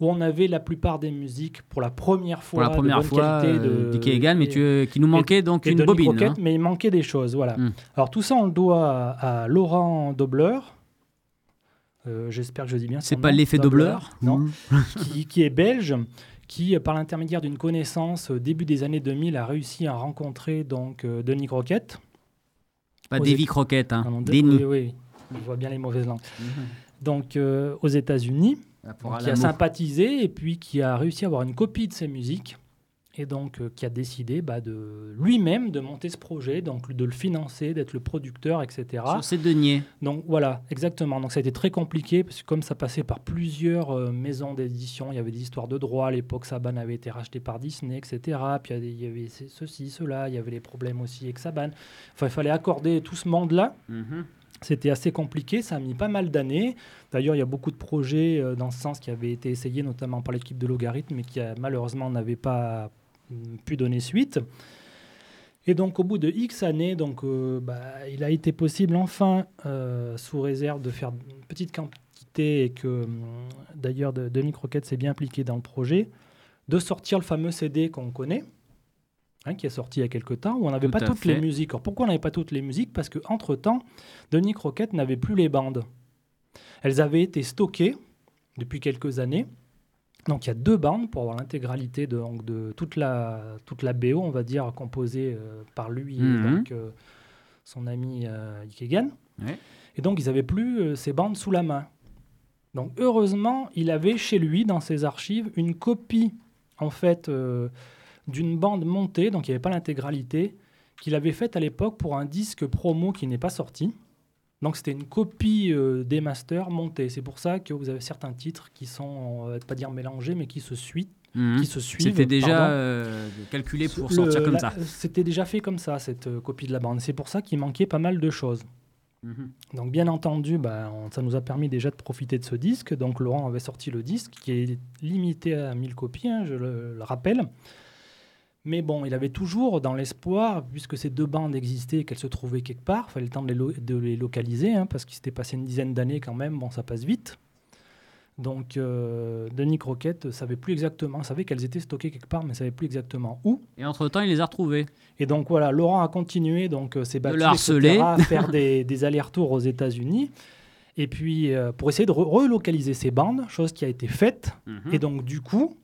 Où on avait la plupart des musiques pour la première
Pour
fois.
la
de
première
bonne
fois,
qualité de
mais tu, qui nous manquait donc
et
une bobine.
Croquette,
hein.
mais il manquait des choses. Voilà.
Hmm.
Alors tout ça on le doit à, à Laurent Dobler. Euh, J'espère que je dis bien.
C'est pas l'effet
Dobler,
Dobler
Non. qui, qui est belge, qui, euh, par l'intermédiaire d'une connaissance au début des années 2000, a réussi à rencontrer donc euh, Denis Croquette.
Pas Davy Croquette, hein.
Ah
Denis.
Oui, oui, on voit bien les mauvaises langues. Donc euh, aux États-Unis,
Pour
qui a sympathisé et puis qui a réussi à avoir une copie de ses musiques et donc euh, qui a décidé bah, de lui-même de monter ce projet, donc de le financer, d'être le producteur, etc.
Sur ces deniers.
Donc voilà, exactement. Donc ça a été très compliqué parce que comme ça passait par plusieurs euh, maisons d'édition, il y avait des histoires de droit. À l'époque, Saban avait été racheté par Disney, etc. Puis il y avait ce- ceci, cela. Il y avait les problèmes aussi avec Saban. Enfin, il fallait accorder tout ce monde-là.
Mhm.
C'était assez compliqué, ça a mis pas mal d'années. D'ailleurs, il y a beaucoup de projets euh, dans ce sens qui avaient été essayés, notamment par l'équipe de Logarithme, mais qui malheureusement n'avaient pas pu donner suite. Et donc, au bout de X années, donc, euh, bah, il a été possible enfin, euh, sous réserve de faire une petite quantité, et que hum, d'ailleurs de- Denis Croquette s'est bien impliqué dans le projet, de sortir le fameux CD qu'on connaît. hein, qui est sorti il y a quelques temps, où on n'avait pas toutes
fait.
les musiques. Alors pourquoi on n'avait pas toutes les musiques? Parce qu'entre-temps, Denis Croquette n'avait plus les bandes. Elles avaient été stockées depuis quelques années. Donc il y a deux bandes pour avoir l'intégralité de, donc, de toute, la, toute la BO, on va dire, composée euh, par lui et
Mhm.
donc, euh, son ami euh, Ikegan.
Ouais.
Et donc ils n'avaient plus euh, ces bandes sous la main. Donc heureusement, il avait chez lui, dans ses archives, une copie, en fait, d'une bande montée, donc il n'y avait pas l'intégralité, qu'il avait faite à l'époque pour un disque promo qui n'est pas sorti. Donc c'était une copie euh, des masters montée. C'est pour ça que vous avez certains titres qui sont, on va pas dire mélangés, mais qui se suivent.
Mhm.
Qui se suivent
C'était déjà euh, calculé pour
Le-
sortir comme
la-
ça.
C'était déjà fait comme ça, cette euh, copie de la bande. C'est pour ça qu'il manquait pas mal de choses.
Mhm.
Donc bien entendu, bah, on- ça nous a permis déjà de profiter de ce disque. Donc Laurent avait sorti le disque qui est limité à 1000 copies, hein, je le, le rappelle. Mais bon, il avait toujours dans l'espoir, puisque ces deux bandes existaient et qu'elles se trouvaient quelque part, il fallait le temps de les, de les localiser, hein, parce qu'il s'était passé une dizaine d'années quand même, bon ça passe vite. Donc euh, Denis Croquette savait plus exactement, savait qu'elles étaient stockées quelque part, mais savait plus exactement où.
Et entre-temps, il les a retrouvés.
Et donc voilà, Laurent a continué, donc euh, s'est battu, à faire des, des allers-retours aux États-Unis. Et puis euh, pour essayer de re- relocaliser ces bandes, chose qui a été faite.
Mhm.
Et donc du coup,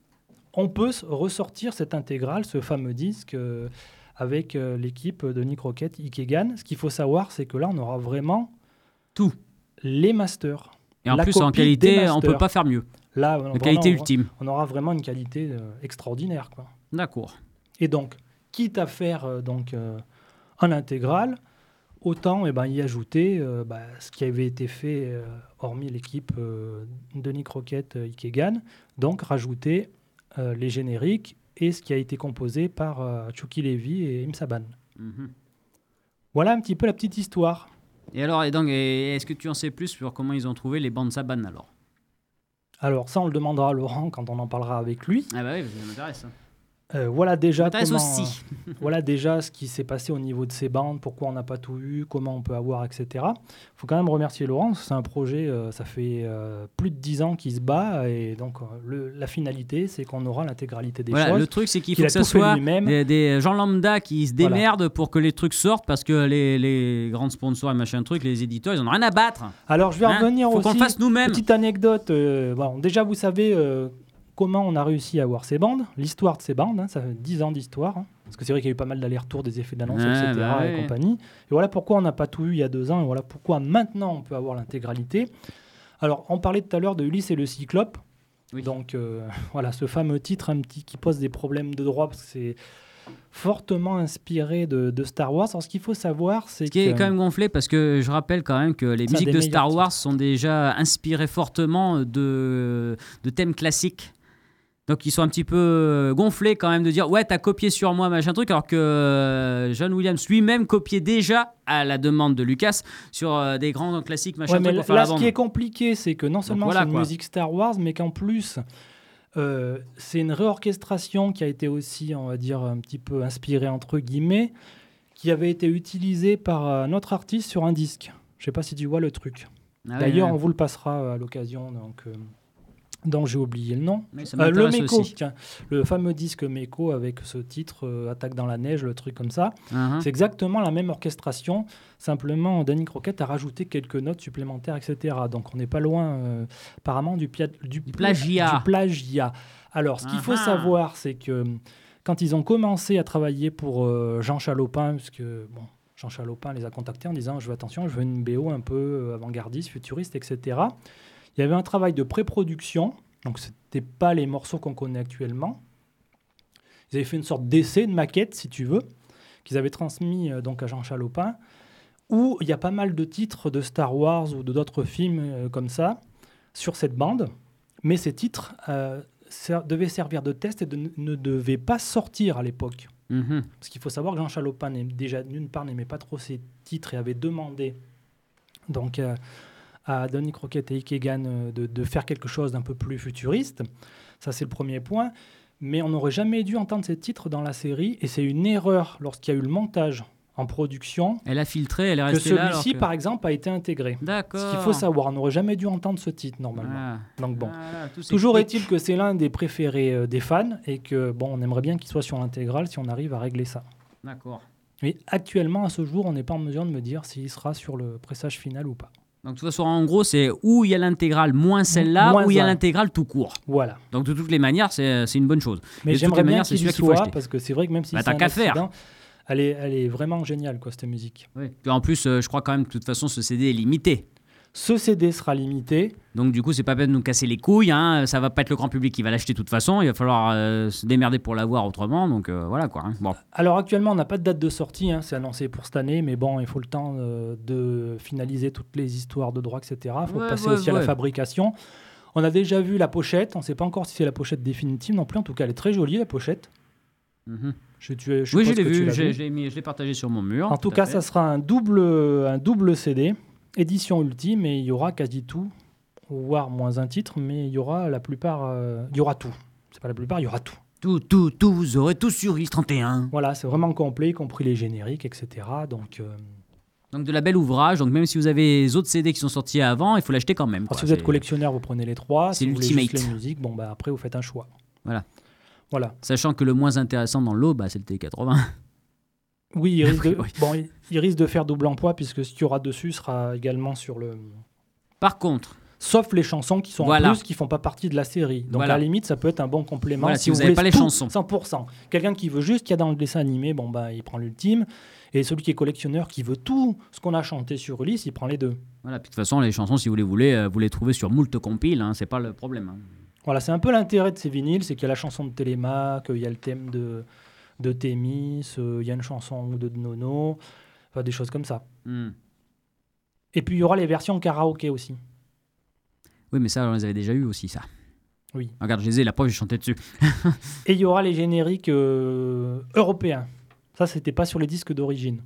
on peut ressortir cette intégrale, ce fameux disque, euh, avec euh, l'équipe de Nick Rocket, Ikegan. Ce qu'il faut savoir, c'est que là, on aura vraiment
Tout.
les masters.
Et en plus, en qualité, on
masters.
peut pas faire mieux.
Là,
La qualité
on-
ultime.
On aura vraiment une qualité euh, extraordinaire, quoi.
D'accord.
Et donc, quitte à faire euh, donc un intégral, autant eh ben, y ajouter euh, bah, ce qui avait été fait, euh, hormis l'équipe euh, Denis Croquette euh, Ikegan, donc rajouter euh, les génériques et ce qui a été composé par euh, Chucky Levy et Imsaban.
Mhm.
Voilà un petit peu la petite histoire.
Et alors, et donc, est-ce que tu en sais plus sur comment ils ont trouvé les bandes Saban alors?
Alors ça, on le demandera à Laurent quand on en parlera avec lui.
Ah bah oui, ça m'intéresse.
Euh, voilà déjà comment,
aussi.
voilà déjà ce qui s'est passé au niveau de ces bandes, pourquoi on n'a pas tout eu, comment on peut avoir, etc. Il faut quand même remercier Laurent, c'est un projet, euh, ça fait euh, plus de 10 ans qu'il se bat, et donc euh, le- la finalité, c'est qu'on aura l'intégralité des
Voilà,
choses.
le truc, c'est qu'il faut
a
que
fait
soit des, des gens lambda qui se
Voilà.
démerdent pour que les trucs sortent parce que les, les grands sponsors et machin truc, les éditeurs, ils en ont rien à battre.
Alors je vais
Hein
revenir
faut
aussi.
qu'on le fasse nous-mêmes.
Petite anecdote. euh, bon, déjà, vous savez euh, comment on a réussi à avoir ces bandes, l'histoire de ces bandes. hein, ça fait 10 ans d'histoire. hein, parce que c'est vrai qu'il y a eu pas mal d'allers-retours, des effets d'annonce, etc.
bah
et
oui.
compagnie. Et voilà pourquoi on n'a pas tout eu il y a deux ans. Et voilà pourquoi maintenant on peut avoir l'intégralité. Alors, on parlait tout à l'heure de Ulysse et le Cyclope.
Oui.
Donc, euh, voilà, ce fameux titre un petit, qui pose des problèmes de droit parce que c'est fortement inspiré de, de Star Wars. Alors, ce qu'il faut savoir, c'est
Ce qui est quand même gonflé parce que je rappelle quand même que les musiques de Star. Wars sont déjà inspirées fortement de, de thèmes classiques. Donc ils sont un petit peu euh, gonflés quand même de dire ouais t'as copié sur moi machin truc alors que euh, John Williams lui-même copiait déjà à la demande de Lucas sur euh, des grands classiques machin
Ouais, mais
truc pour faire
là,
la
ce qui est compliqué, c'est que non seulement
voilà,
c'est une
quoi.
musique Star Wars, mais qu'en plus, euh, c'est une réorchestration qui a été aussi, on va dire, un petit peu inspirée, entre guillemets, qui avait été utilisée par un autre artiste sur un disque. Je sais pas si tu vois le truc.
Ah ouais,
D'ailleurs,
ouais.
on vous le passera à l'occasion, donc, euh, dont j'ai oublié le nom.
Ça
Euh, le Meko, tiens, le fameux disque Meko avec ce titre euh, Attaque dans la neige, le truc comme ça.
Uh-huh.
C'est exactement la même orchestration, simplement Danny Crockett a rajouté quelques notes supplémentaires, etc. Donc on n'est pas loin euh, apparemment du,
plagiat.
du plagiat. Alors ce qu'il faut
Ah-ha.
savoir, c'est que quand ils ont commencé à travailler pour Jean Chalopin, parce que bon, Jean Chalopin les a contactés en disant je veux attention, je veux une BO un peu avant-gardiste, futuriste, etc. Il y avait un travail de pré-production, donc c'était pas les morceaux qu'on connaît actuellement. Ils avaient fait une sorte d'essai, de maquette, si tu veux, qu'ils avaient transmis euh, donc à Jean Chalopin, où il y a pas mal de titres de Star Wars ou de d'autres films euh, comme ça sur cette bande, mais ces titres euh, ser- devaient servir de test et de- ne devaient pas sortir à l'époque.
Mhm.
Parce qu'il faut savoir que Jean Chalopin, déjà, d'une part, n'aimait pas trop ces titres et avait demandé donc, à Donny Crockett et Ike Egan euh, de, de faire quelque chose d'un peu plus futuriste. Ça, c'est le premier point. Mais on n'aurait jamais dû entendre ces titres dans la série. Et c'est une erreur lorsqu'il y a eu le montage en production
Elle a filtré, elle est
que
restée là. alors
celui-ci,
que-
par exemple, a été intégré.
D'accord.
Ce qu'il faut savoir, on n'aurait jamais dû entendre ce titre normalement.
Voilà.
Donc bon.
Tout
Toujours est-il que c'est l'un des préférés euh, des fans et que bon, on aimerait bien qu'il soit sur l'intégrale si on arrive à régler ça.
D'accord.
Mais actuellement, à ce jour, on n'est pas en mesure de me dire s'il sera sur le pressage final ou pas.
Donc, de toute façon, en gros, c'est où il y a l'intégrale moins celle-là, ou il y a l'intégrale tout court.
Voilà.
Donc, de toutes les manières, c'est c'est une bonne chose.
Mais j'aimerais bien qu'il
faut
soit
acheter.
parce que c'est vrai que même si
Bah,
c'est un
qu'à faire.
elle est, elle est vraiment géniale, quoi, cette musique.
Puis en plus, euh, je crois quand même que de toute façon, ce CD est limité.
Ce CD sera limité.
Donc, du coup, c'est pas peine de nous casser les couilles. Hein. Ça va pas être le grand public qui va l'acheter de toute façon. Il va falloir euh, se démerder pour l'avoir autrement. Donc, euh, voilà quoi. hein. Bon.
Alors actuellement, on n'a pas de date de sortie, hein, c'est annoncé pour cette année, mais bon, il faut le temps euh, de finaliser toutes les histoires de droit, etc. Il faut
Ouais,
passer
ouais,
aussi à la fabrication. On a déjà vu la pochette, on ne sait pas encore si c'est la pochette définitive non plus, en tout cas elle est très jolie la pochette.
Mhm.
Je, tu, je
Oui, je l'ai vu. Je l'ai mis- je l'ai partagé sur mon mur.
En tout cas,
fait.
ça sera un double, un double CD, édition ultime, et il y aura quasi tout, voire moins un titre, mais il y aura la plupart, euh, il y aura tout. C'est pas la plupart, il y aura tout.
Tout, tout, tout, vous aurez tout sur Is 31.
Voilà, c'est vraiment complet, y compris les génériques, etc. Donc, euh,
Donc, de la belle ouvrage. Donc, même si vous avez les autres CD qui sont sortis avant, il faut l'acheter quand même.
alors,
quoi.
si vous êtes collectionneur, vous prenez les trois.
c'est
Si vous voulez juste
l'ultimate.
les musiques, bon, bah, après, vous faites un choix.
Voilà.
Voilà.
Sachant que le moins intéressant dans l'eau, bah, c'est le T80.
Oui, il risque, de,
Oui.
bon, il, il risque de faire double emploi, puisque ce qu'il y aura dessus sera également sur le...
Par contre,
Sauf les chansons qui sont
Voilà.
en plus, qui font pas partie de la série. Donc
Voilà.
à la limite, ça peut être un bon complément.
Voilà, si vous avez
voulez
pas les chansons.
100%. Quelqu'un qui veut juste qu'il y a dans le dessin animé, bon bah il prend l'ultime. Et celui qui est collectionneur, qui veut tout ce qu'on a chanté sur Ulysse, il prend les deux.
voilà. Puis de toute façon, les chansons, si vous les voulez, euh, vous les trouvez sur moult compiles. Hein, c'est pas le problème. hein.
Voilà, c'est un peu l'intérêt de ces vinyles, c'est qu'il y a la chanson de Télémac, il y a le thème de, de Thémis, euh, il y a une chanson ou deux de Nono, enfin des choses comme ça.
Hmm.
Et puis il y aura les versions karaoké aussi.
Oui, mais ça, on les avait déjà eu aussi, ça.
Oui.
Regarde, je les ai, la preuve, j'ai chanté dessus.
Et il y aura les génériques euh, européens. Ça, c'était pas sur les disques d'origine.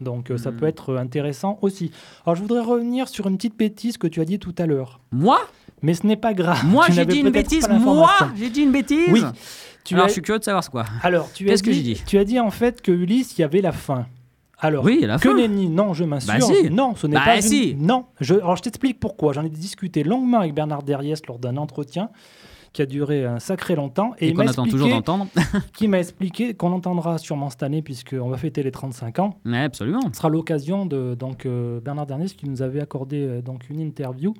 Donc euh, ça
Hmm.
peut être intéressant aussi. Alors je voudrais revenir sur une petite bêtise que tu as dit tout à l'heure.
Moi?
Mais ce n'est pas grave.
Moi, j'ai dit une bêtise. Moi, j'ai dit une bêtise.
Oui. Tu
Alors,
as-
je suis curieux de savoir c'est quoi.
Alors, tu as
Qu'est-ce que j'ai dit
Tu as dit en fait que Ulysse, il y avait la fin. Alors,
Oui, la
que nenni Non, je m'assure.
Bah si.
Non, ce n'est
Bah
pas une-
si.
Non, je... alors je t'explique pourquoi. J'en ai discuté longuement avec Bernard Derriès lors d'un entretien qui a duré un sacré longtemps et,
qu'on attend toujours d'entendre.
qui m'a expliqué qu'on entendra sûrement cette année puisqu'on va fêter les 35 ans.
Ouais, absolument.
Ce sera l'occasion de donc euh, Bernard Derriès qui nous avait accordé euh, donc une interview.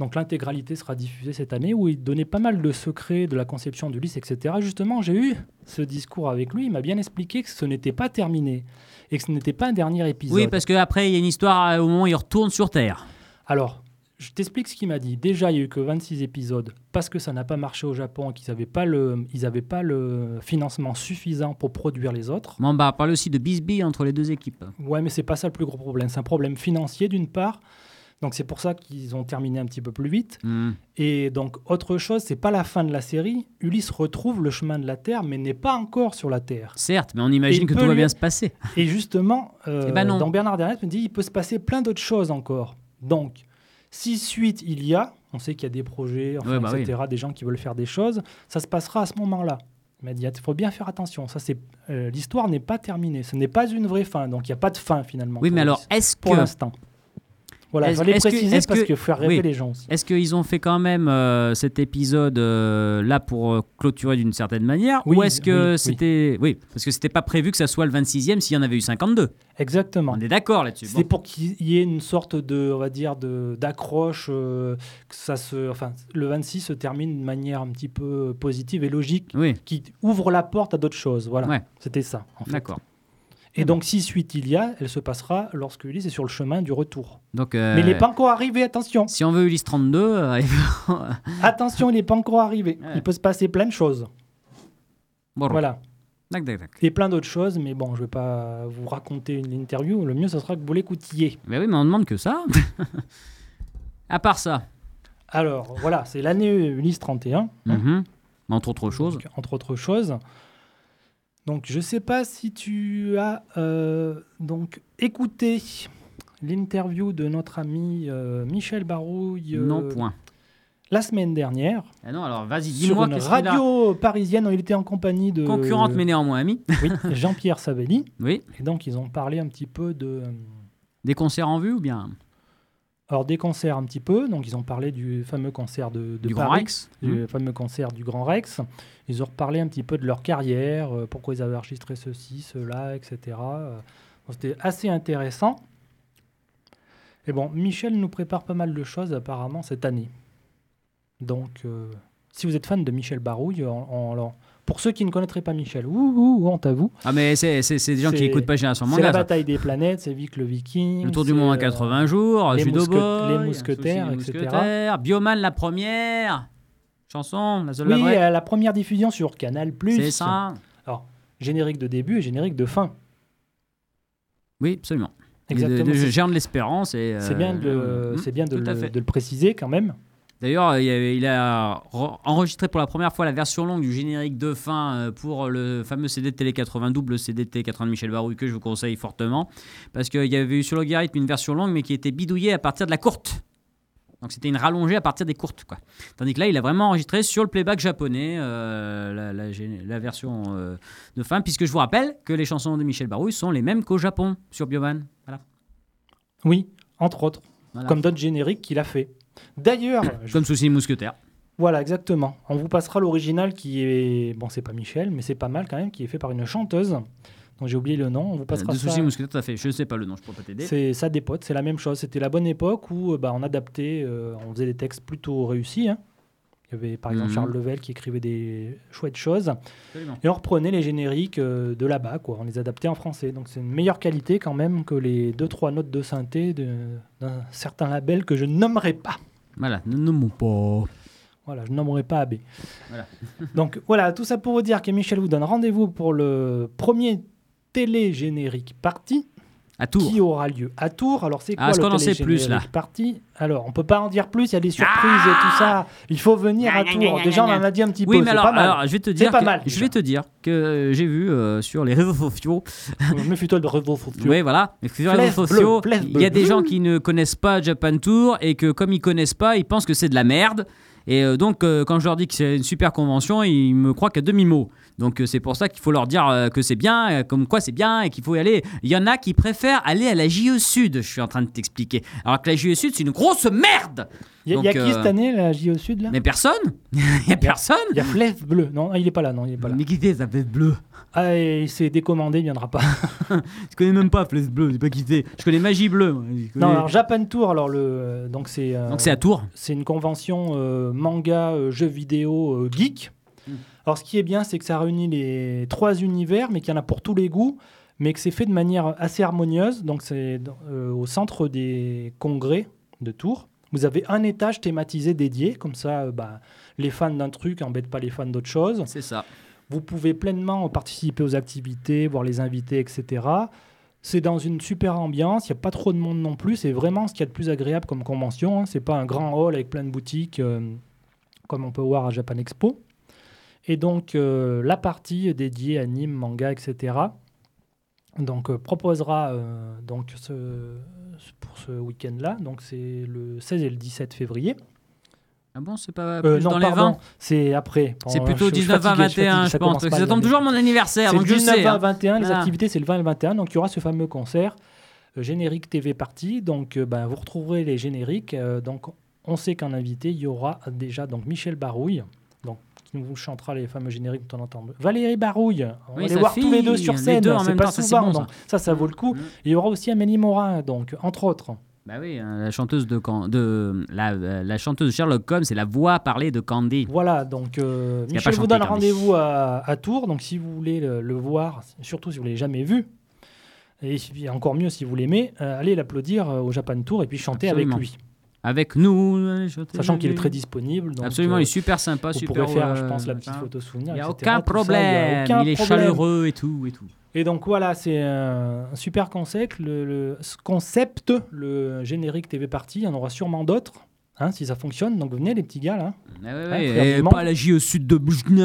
Donc l'intégralité sera diffusée cette année où il donnait pas mal de secrets de la conception du lys, etc. Justement, j'ai eu ce discours avec lui. Il m'a bien expliqué que ce n'était pas terminé et que ce n'était pas un dernier épisode.
Oui, parce qu'après, il y a une histoire euh, au moment où il retourne sur Terre.
Alors, je t'explique ce qu'il m'a dit. Déjà, il n'y a eu que 26 épisodes parce que ça n'a pas marché au Japon et qu'ils n'avaient pas, le, ils avaient pas le financement suffisant pour produire les autres.
Bon, bah, on parle aussi de bisbee entre les deux équipes.
Ouais, mais c'est pas ça le plus gros problème. C'est un problème financier d'une part. Donc c'est pour ça qu'ils ont terminé un petit peu plus vite.
Hmm.
Et donc autre chose, c'est pas la fin de la série. Ulysse retrouve le chemin de la Terre, mais n'est pas encore sur la Terre.
Certes, mais on imagine
Et
que tout va bien se passer.
Et justement, euh,
Eh ben non.
donc Bernard Dernet me dit, il peut se passer plein d'autres choses encore. Donc, si suite il y a, on sait qu'il y a des projets, enfin,
Ouais, bah oui.
etc., des gens qui veulent faire des choses, ça se passera à ce moment-là. Il m'a dit, il faut bien faire attention. Ça, c'est euh, l'histoire n'est pas terminée. Ce n'est pas une vraie fin. Donc, il n'y a pas de fin finalement.
Oui,
pour
mais alors, est-ce
pour
que,
l'instant. Voilà,
est-ce que-
préciser parce qu'il faut faire rêver
oui.
les gens
est-ce qu'ils ont fait quand même euh, cet épisode euh, là pour euh, clôturer d'une certaine manière
Oui,
Ou est-ce que
oui,
c'était. Oui. parce que c'était pas prévu que ça soit le 26e s'il y en avait eu 52.
Exactement.
On est d'accord là-dessus.
C'est
Bon.
pour qu'il y ait une sorte de, on va dire, d'accroche, que ça se, enfin, le 26 se termine de manière un petit peu positive et logique, qui ouvre la porte à d'autres choses. Voilà,
Ouais.
c'était ça. en fait.
d'accord.
Et donc, si suite il y a, elle se passera lorsque Ulysse est sur le chemin du retour.
Donc, euh,
Mais il n'est pas encore arrivé, attention.
si on veut Ulysse 32, euh,
Attention, il n'est pas encore arrivé.
Ouais.
Il peut se passer plein de choses.
bon,
Voilà. Et plein d'autres choses, mais bon, je vais pas vous raconter une interview. Le mieux, ce sera que vous l'écoutiez.
Mais oui, mais on demande que ça. à part ça,
Alors, voilà, c'est l'année Ulysse 31. hein.
mhm, entre autres choses.
Donc, entre autres choses. Donc, je sais pas si tu as euh, donc écouté l'interview de notre ami euh, Michel Barouille euh,
non, point.
la semaine dernière
Ah non, alors vas-y,
sur
dis-moi
une
qu'il a.
radio parisienne. où Il était en compagnie de
Concurrente, mais néanmoins amie.
oui, Jean-Pierre Savelli.
Oui.
Et donc, ils ont parlé un petit peu de
Des concerts en vue ou bien?
Alors des concerts un petit peu. Donc, ils ont parlé du fameux concert de, de
du Grand
Paris.
Rex
du fameux concert du Grand Rex. Ils ont reparlé un petit peu de leur carrière, euh, pourquoi ils avaient enregistré ceci, cela, etc. Euh, C'était assez intéressant. Et bon, Michel nous prépare pas mal de choses apparemment cette année. Donc, euh, si vous êtes fan de Michel Barouille, en- alors, pour ceux qui ne connaîtraient pas Michel, ouh, ouh, honte à vous.
Ah, mais c'est c'est- c'est des gens qui
C'est-
écoutent pas Génération
C'est
Manga.
la
ça.
bataille des planètes, c'est Vic le Viking.
Le tour du
c'est,
monde en
euh,
80 jours,
les
Judo Boy,
les mousquetaires,
les
etc.
Bioman la première chanson, la seule la
Oui,
vraie.
euh, la première diffusion sur Canal+.
C'est ça.
Générique de début et générique de fin.
Oui, absolument.
Exactement.
De, de,
c'est-
l'espérance. et,
C'est bien, de
euh,
le, c'est bien de, de le préciser quand même.
D'ailleurs, il, avait- il a re- enregistré pour la première fois la version longue du générique de fin euh, pour le fameux CD de Télé 80 double CD de Télé 80 de Michel Barouille que je vous conseille fortement. Parce qu'il y avait eu sur logarithme une version longue mais qui était bidouillée à partir de la courte. Donc c'était une rallongée à partir des courtes. Quoi. Tandis que là, il a vraiment enregistré sur le playback japonais euh, la, la gé- la version euh, de fin. Puisque je vous rappelle que les chansons de Michel Barouille sont les mêmes qu'au Japon sur Bioman. Voilà.
Oui, entre autres.
Voilà.
Comme d'autres génériques qu'il a fait. D'ailleurs, je-
Comme Souci Mousquetaire.
voilà, exactement. On vous passera l'original qui est. Bon, c'est pas Michel, mais c'est pas mal quand même, qui est fait par une chanteuse. dont j'ai oublié le nom. On vous passera
de
ça.
Souci Mousquetaire, tout à fait. Je sais pas le nom, je pourrais pas t'aider.
C'est ça des potes, c'est la même chose. C'était la bonne époque où euh, bah, on adaptait, euh, on faisait des textes plutôt réussis. hein. Il y avait par exemple
Mhm.
Charles Level qui écrivait des chouettes choses.
Absolument.
Et on reprenait les génériques euh, de là-bas, quoi. On les adaptait en français. Donc c'est une meilleure qualité quand même que les deux trois notes de synthé de- d'un certain label que je nommerai pas.
Voilà, ne nommons pas.
Voilà, je nommerai pas AB.
Voilà.
Donc voilà, tout ça pour vous dire que Michel vous donne rendez-vous pour le premier télé-générique parti.
À Tours.
qui aura lieu à Tours. Alors c'est quoi
Ah, est-ce
le
qu'on en sait plus, là
parti Alors on peut pas en dire plus, il y a des surprises et tout ça. Il faut venir à Tours. Déjà on en a dit un petit
Oui,
peu,
mais
c'est
alors,
pas mal.
alors, je vais te dire,
pas
que-
mal,
je vais te dire que euh, j'ai vu euh, sur les réseaux sociaux,
Méfie-toi de réseaux sociaux.
oui, voilà, mais sur les réseaux sociaux, il y a des gens qui ne connaissent pas Japan Tour et que comme ils connaissent pas, ils pensent que c'est de la merde. Et euh, donc, euh, quand je leur dis que c'est une super convention, ils me croient qu'à demi-mot. Donc, euh, c'est pour ça qu'il faut leur dire euh, que c'est bien, euh, comme quoi c'est bien et qu'il faut y aller. Il y en a qui préfèrent aller à la JE Sud, je suis en train de t'expliquer. Alors que la JE Sud, c'est une grosse merde
Il y, a- y qui cette année, la JO Sud là?
Mais personne Il y a personne
Il y a Flèche Bleu. Non, il est pas là, non, il est pas là.
Mais qui c'est, ça bleu
Ah, il s'est décommandé, il viendra pas.
Je connais même pas Flèche Bleu, je pas qui c'est. Je connais Magie Bleue. Je connais-
Non, alors Japan Tour, alors le donc c'est euh,
Donc c'est à Tours.
c'est une convention euh, manga, euh, jeux vidéo, geek. Alors ce qui est bien, c'est que ça réunit les trois univers, mais qu'il y en a pour tous les goûts, mais que c'est fait de manière assez harmonieuse. Donc c'est euh, au centre des congrès de Tours. Vous avez un étage thématisé dédié, comme ça, euh, bah, les fans d'un truc n'embêtent pas les fans d'autre chose.
C'est ça.
Vous pouvez pleinement participer aux activités, voir les invités, etc. C'est dans une super ambiance, il n'y a pas trop de monde non plus. C'est vraiment ce qu'il y a de plus agréable comme convention. Ce n'est pas un grand hall avec plein de boutiques euh, comme on peut voir à Japan Expo. Et donc, euh, la partie dédiée anime, manga, etc. Donc, euh, proposera euh, donc ce, pour ce week-end-là. Donc, c'est le 16 et le 17 février.
Ah bon, c'est pas plus
non,
dans les
pardon,
20
c'est après.
C'est plutôt
je- je suis
19 à
fatigué, je suis
21,
fatigué,
je pense. ça tombe toujours mon anniversaire,
C'est
donc
le
je
19
sais.
à
hein.
21, les
Voilà.
activités c'est le 20 et le 21, donc il y aura ce fameux concert générique TV party. Donc ben, vous retrouverez les génériques. donc on sait qu'en invité il y aura déjà donc Michel Barouille, qui nous chantera les fameux génériques dont on entend. Valérie Barouille, on
Oui,
va les voir tous les deux sur scène. C'est pas
temps, ça, bon, ça.
ça ça vaut le coup.
Mm.
Et il y aura aussi Amélie Morin, donc entre autres.
Bah oui, hein, la chanteuse de, Can- de la, la chanteuse Sherlock Holmes, c'est la voix parlée de Candy.
Voilà, donc euh, Michel vous donne rendez-vous à, à Tours. Donc si vous voulez le, le voir, surtout si vous ne l'avez jamais vu, et encore mieux si vous l'aimez, euh, allez l'applaudir euh, au Japan Tour et puis chanter
Absolument.
avec lui.
Avec nous. euh,
Sachant qu'il est très disponible. donc,
Absolument,
euh,
il est super sympa,
vous
super.
pourrez faire, je
euh,
pense, la petite
machin.
photo souvenir.
Il n'y a aucun problème. il est chaleureux et tout. Et tout.
Et donc voilà, c'est un, super concept. Le, le- ce concept, le générique TV Party, il y en aura sûrement d'autres. Hein, si ça fonctionne, donc venez les petits gars là.
Ouais,
Ouais,
ouais,
frère
et pas la JE Sud de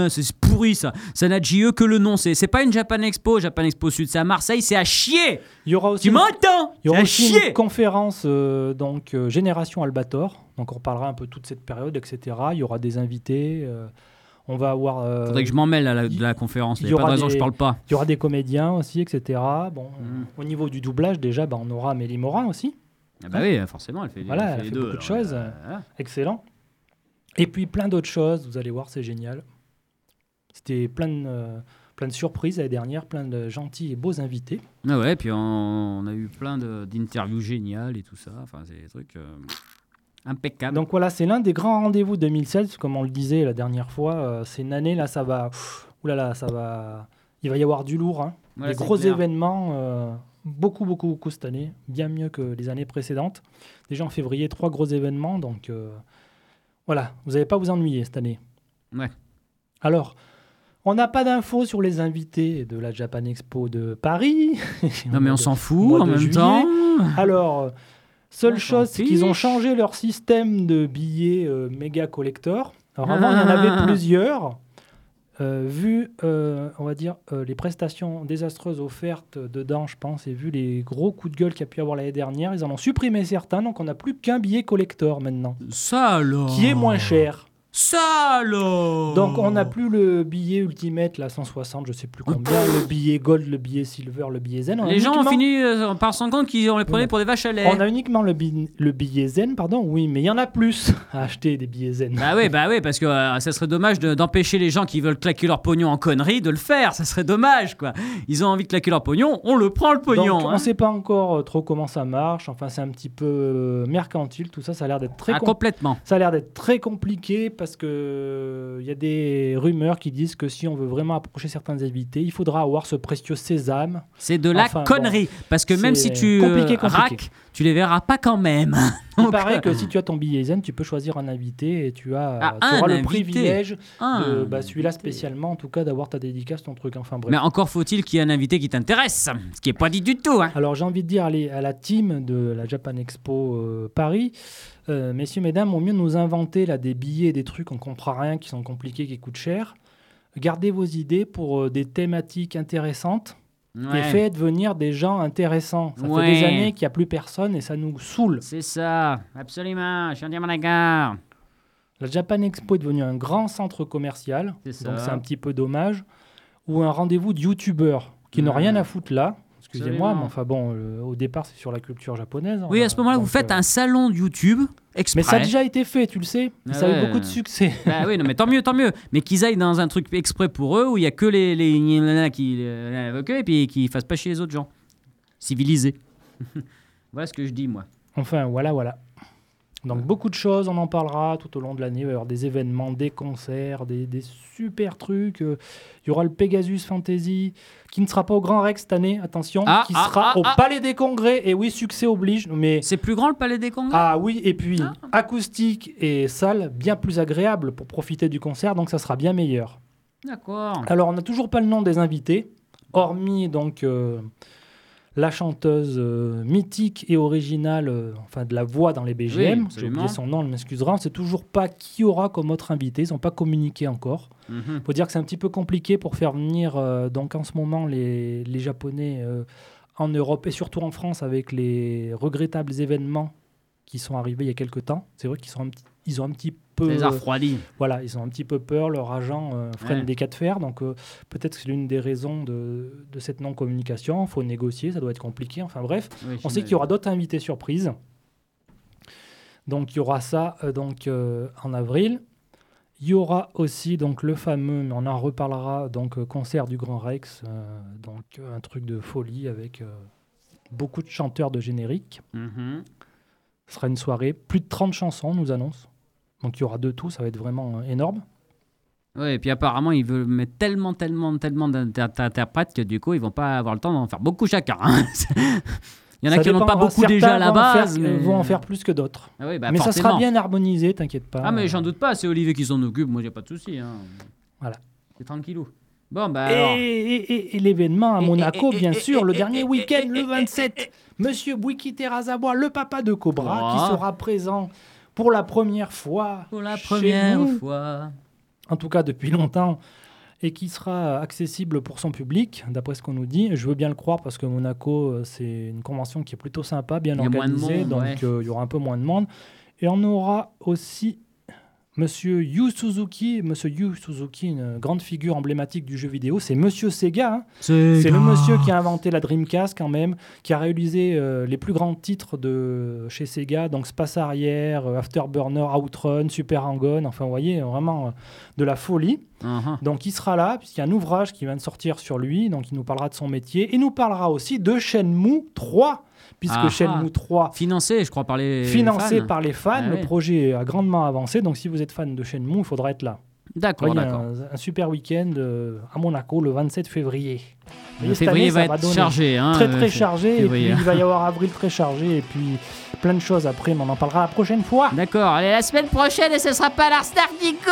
c'est pourri ça. Ça n'a de JE que le nom. C'est pas une Japan Expo, Japan Expo Sud, c'est à Marseille, c'est à chier.
Il y aura aussi
Tu
une-
m'entends
Il y aura aussi
chier.
une conférence euh, donc euh, Génération Albator. Donc on reparlera un peu toute cette période, etc. Il y aura des invités. euh, on va avoir. euh,
Faudrait que je m'en mêle à la, de la conférence. Il
y
a pas de
aura
raison que je
des-
parle pas.
il y aura des comédiens aussi, etc. Bon,
Mm.
au niveau du doublage déjà, bah, on aura Amélie Morin aussi.
Ah bah oui, forcément, elle fait,
Voilà,
elle
elle
fait
a
les
fait
deux.
beaucoup de choses.
euh, voilà.
Excellent. Et puis plein d'autres choses. Vous allez voir, c'est génial. C'était plein de, euh, plein de surprises l'année dernière, plein de gentils et beaux invités.
Ah ouais, puis on, on a eu plein d'interviews géniales et tout ça. Enfin, c'est des trucs euh, impeccables.
Donc voilà, c'est l'un des grands rendez-vous 2016, comme on le disait la dernière fois. c'est une année, là, ça va. pff, Oulala, ça va. Il va y avoir du lourd. hein.
Ouais,
des gros
clair.
événements. Beaucoup, beaucoup, beaucoup cette année. Bien mieux que les années précédentes. Déjà en février, trois gros événements. Donc euh, voilà, vous n'allez pas vous ennuyer cette année.
Ouais.
Alors. On n'a pas d'infos sur les invités de la Japan Expo de Paris.
Non, mais on s'en fout en même
juillet.
temps.
alors, euh, seule
On
chose, c'est qu'ils ont changé leur système de billets euh, méga collector. Alors avant, il y en
Ah.
avait plusieurs. Euh, vu, euh, on va dire, euh, les prestations désastreuses offertes dedans, je pense, et vu les gros coups de gueule qu'il y a pu avoir l'année dernière, ils en ont supprimé certains, donc on n'a plus qu'un billet collector maintenant,
Ça alors.
qui est moins cher.
Ça alors.
Donc on n'a plus le billet Ultimate, là, 160, je sais plus combien, le billet Gold, le billet Silver, le billet Zen. On
Les gens ont fini euh, par se rendre compte qu'on les prenait pour des vaches à lait.
On a uniquement le, bi- le billet Zen, pardon, oui, mais il y en a plus à acheter des billets Zen.
Bah oui, bah oui, parce que euh, ça serait dommage de- d'empêcher les gens qui veulent claquer leur pognon en conneries de le faire. Ça serait dommage, quoi. Ils ont envie de claquer leur pognon, on le prend le pognon.
Donc, on
hein.
ne sait pas encore euh, trop comment ça marche. Enfin, c'est un petit peu mercantile, tout ça. Ça a l'air d'être très,
Ah,
com-
complètement.
ça a l'air d'être très compliqué parce parce que il y a des rumeurs qui disent que si on veut vraiment approcher certains invités, il faudra avoir ce précieux sésame.
C'est de la
Enfin, bon,
connerie. Parce que même si tu
compliqué,
euh,
compliqué.
raques, tu les verras pas quand même.
Il
Donc,
paraît
euh,
que si tu as ton billet zen, tu peux choisir un invité et tu as
Ah,
tu
un
auras le
invité.
privilège
ah,
de bah, celui-là spécialement, en tout cas, d'avoir ta dédicace, ton truc. Enfin bref.
Mais encore faut-il qu'il y ait un invité qui t'intéresse, ce qui est pas dit du tout. hein.
Alors j'ai envie de dire allez, à la team de la Japan Expo euh, Paris, euh, messieurs, mesdames, au mieux nous inventer là, des billets, des trucs, on comprend rien, qui sont compliqués, qui coûtent cher. Gardez vos idées pour euh, des thématiques intéressantes et faites venir des gens intéressants. Ça
Ouais.
fait des années qu'il n'y a plus personne et ça nous saoule.
C'est ça, absolument. Je suis entièrement d'accord.
La Japan Expo est devenue un grand centre commercial, donc c'est un petit peu dommage, ou un rendez-vous de youtubeurs qui n'ont rien à foutre là. Excusez-moi, mais enfin bon, euh, au départ c'est sur la culture japonaise.
Oui, à ce moment-là, vous faites
euh,
un salon de YouTube exprès.
Mais ça a déjà été fait, tu le sais.
Ah
ça a eu beaucoup de succès.
Bah oui, non, mais tant mieux, tant mieux. Mais qu'ils aillent dans un truc exprès pour eux où il y a que les, les qui euh, et puis qu'ils fassent pas chier les autres gens. Civilisés. voilà ce que je dis, moi.
Enfin, voilà, voilà. Donc beaucoup de choses, on en parlera tout au long de l'année. Il va y avoir des événements, des concerts, des, des super trucs. Euh, Il y aura le Pegasus Fantasy, qui ne sera pas au Grand Rex cette année, attention,
Ah,
qui
ah,
sera
ah,
au. Palais des Congrès. Et oui, succès oblige, mais...
C'est plus grand le palais des congrès?
Ah oui, et puis acoustique et salle bien plus agréable pour profiter du concert, donc ça sera bien meilleur.
D'accord.
Alors, on n'a toujours pas le nom des invités, hormis donc euh, la chanteuse euh, mythique et originale, euh, enfin de la voix dans les BGM.
Oui,
J'ai oublié son nom, elle m'excusera. On ne sait toujours pas qui aura comme autre invité. Ils n'ont pas communiqué encore.
Mhm.
Il faut dire que c'est un petit peu compliqué pour faire venir, euh, donc en ce moment, les, les Japonais en Europe et surtout en France avec les regrettables événements qui sont arrivés il y a quelques temps. C'est vrai qu'ils sont un petit- ils ont un petit peu
Les refroidis.
voilà, ils ont un petit peu peur, leur agent euh, freine
Ouais.
des cas de fer, donc euh, peut-être que c'est l'une des raisons de, de cette non-communication. Il faut négocier, ça doit être compliqué. Enfin bref,
Oui,
on sait qu'il y aura d'autres invités surprises. Donc il y aura ça euh, donc euh, en avril. Il y aura aussi donc le fameux, mais on en reparlera donc euh, concert du Grand Rex, euh, donc euh, un truc de folie avec euh, beaucoup de chanteurs de générique.
Mhm.
Ce sera une soirée, plus de 30 chansons, on nous annonce. Donc il y aura de tout, ça va être vraiment euh, énorme.
Oui, et puis apparemment, ils veulent mettre tellement, tellement, tellement d'inter- d'interprètes que du coup, ils vont pas avoir le temps d'en faire beaucoup chacun. hein. Il y en a
Ça
qui n'en ont pas beaucoup déjà à la base.
faire-
mais...
vont en faire plus que d'autres.
Ah oui, bah,
mais ça sera bien harmonisé, t'inquiète pas.
Ah, mais j'en doute pas, c'est Olivier qui s'en occupe, moi, j'ai pas de souci. hein.
Voilà.
C'est tranquillou. Bon, bah
Et,
alors.
et- et- et l'événement à Monaco, bien sûr, le dernier week-end, le
et-
27, Monsieur Bouiki Terrazabois, le papa de Cobra,
Oh.
qui sera présent pour la première fois.
Pour la première
nous,
fois.
En tout cas, depuis longtemps. Et qui sera accessible pour son public, d'après ce qu'on nous dit. Je veux bien le croire parce que Monaco, euh, c'est une convention qui est plutôt sympa, bien organisée,
monde,
donc
ouais.
euh, il y aura un peu moins de monde. Et on aura aussi Monsieur Yu Suzuki. Monsieur Yu Suzuki, une grande figure emblématique du jeu vidéo. C'est Monsieur Sega. hein. C'est le monsieur qui a inventé la Dreamcast quand même, qui a réalisé euh, les plus grands titres de chez Sega, donc Space Arrière, euh, Afterburner, Outrun, Super Hang-On, enfin vous voyez, vraiment euh, de la folie.
Uh-huh.
Donc il sera là, puisqu'il y a un ouvrage qui vient de sortir sur lui, donc il nous parlera de son métier, et nous parlera aussi de Shenmue 3, puisque
Ah.
Shenmue 3
Financé, je crois, par les.
financé
fans.
par les fans,
Ah
le projet a grandement avancé, donc si vous êtes fan de Shenmue, il faudra être là.
D'accord,
un, un super week-end euh, à Monaco le 27 février.
Le février
année,
va
ça
être chargé. Hein,
très
euh,
très
c'est-
chargé, et puis il va y avoir avril très chargé, et puis plein de choses après, mais on en parlera la prochaine fois.
D'accord, allez, la semaine prochaine et ce sera pas l'Ars Nardico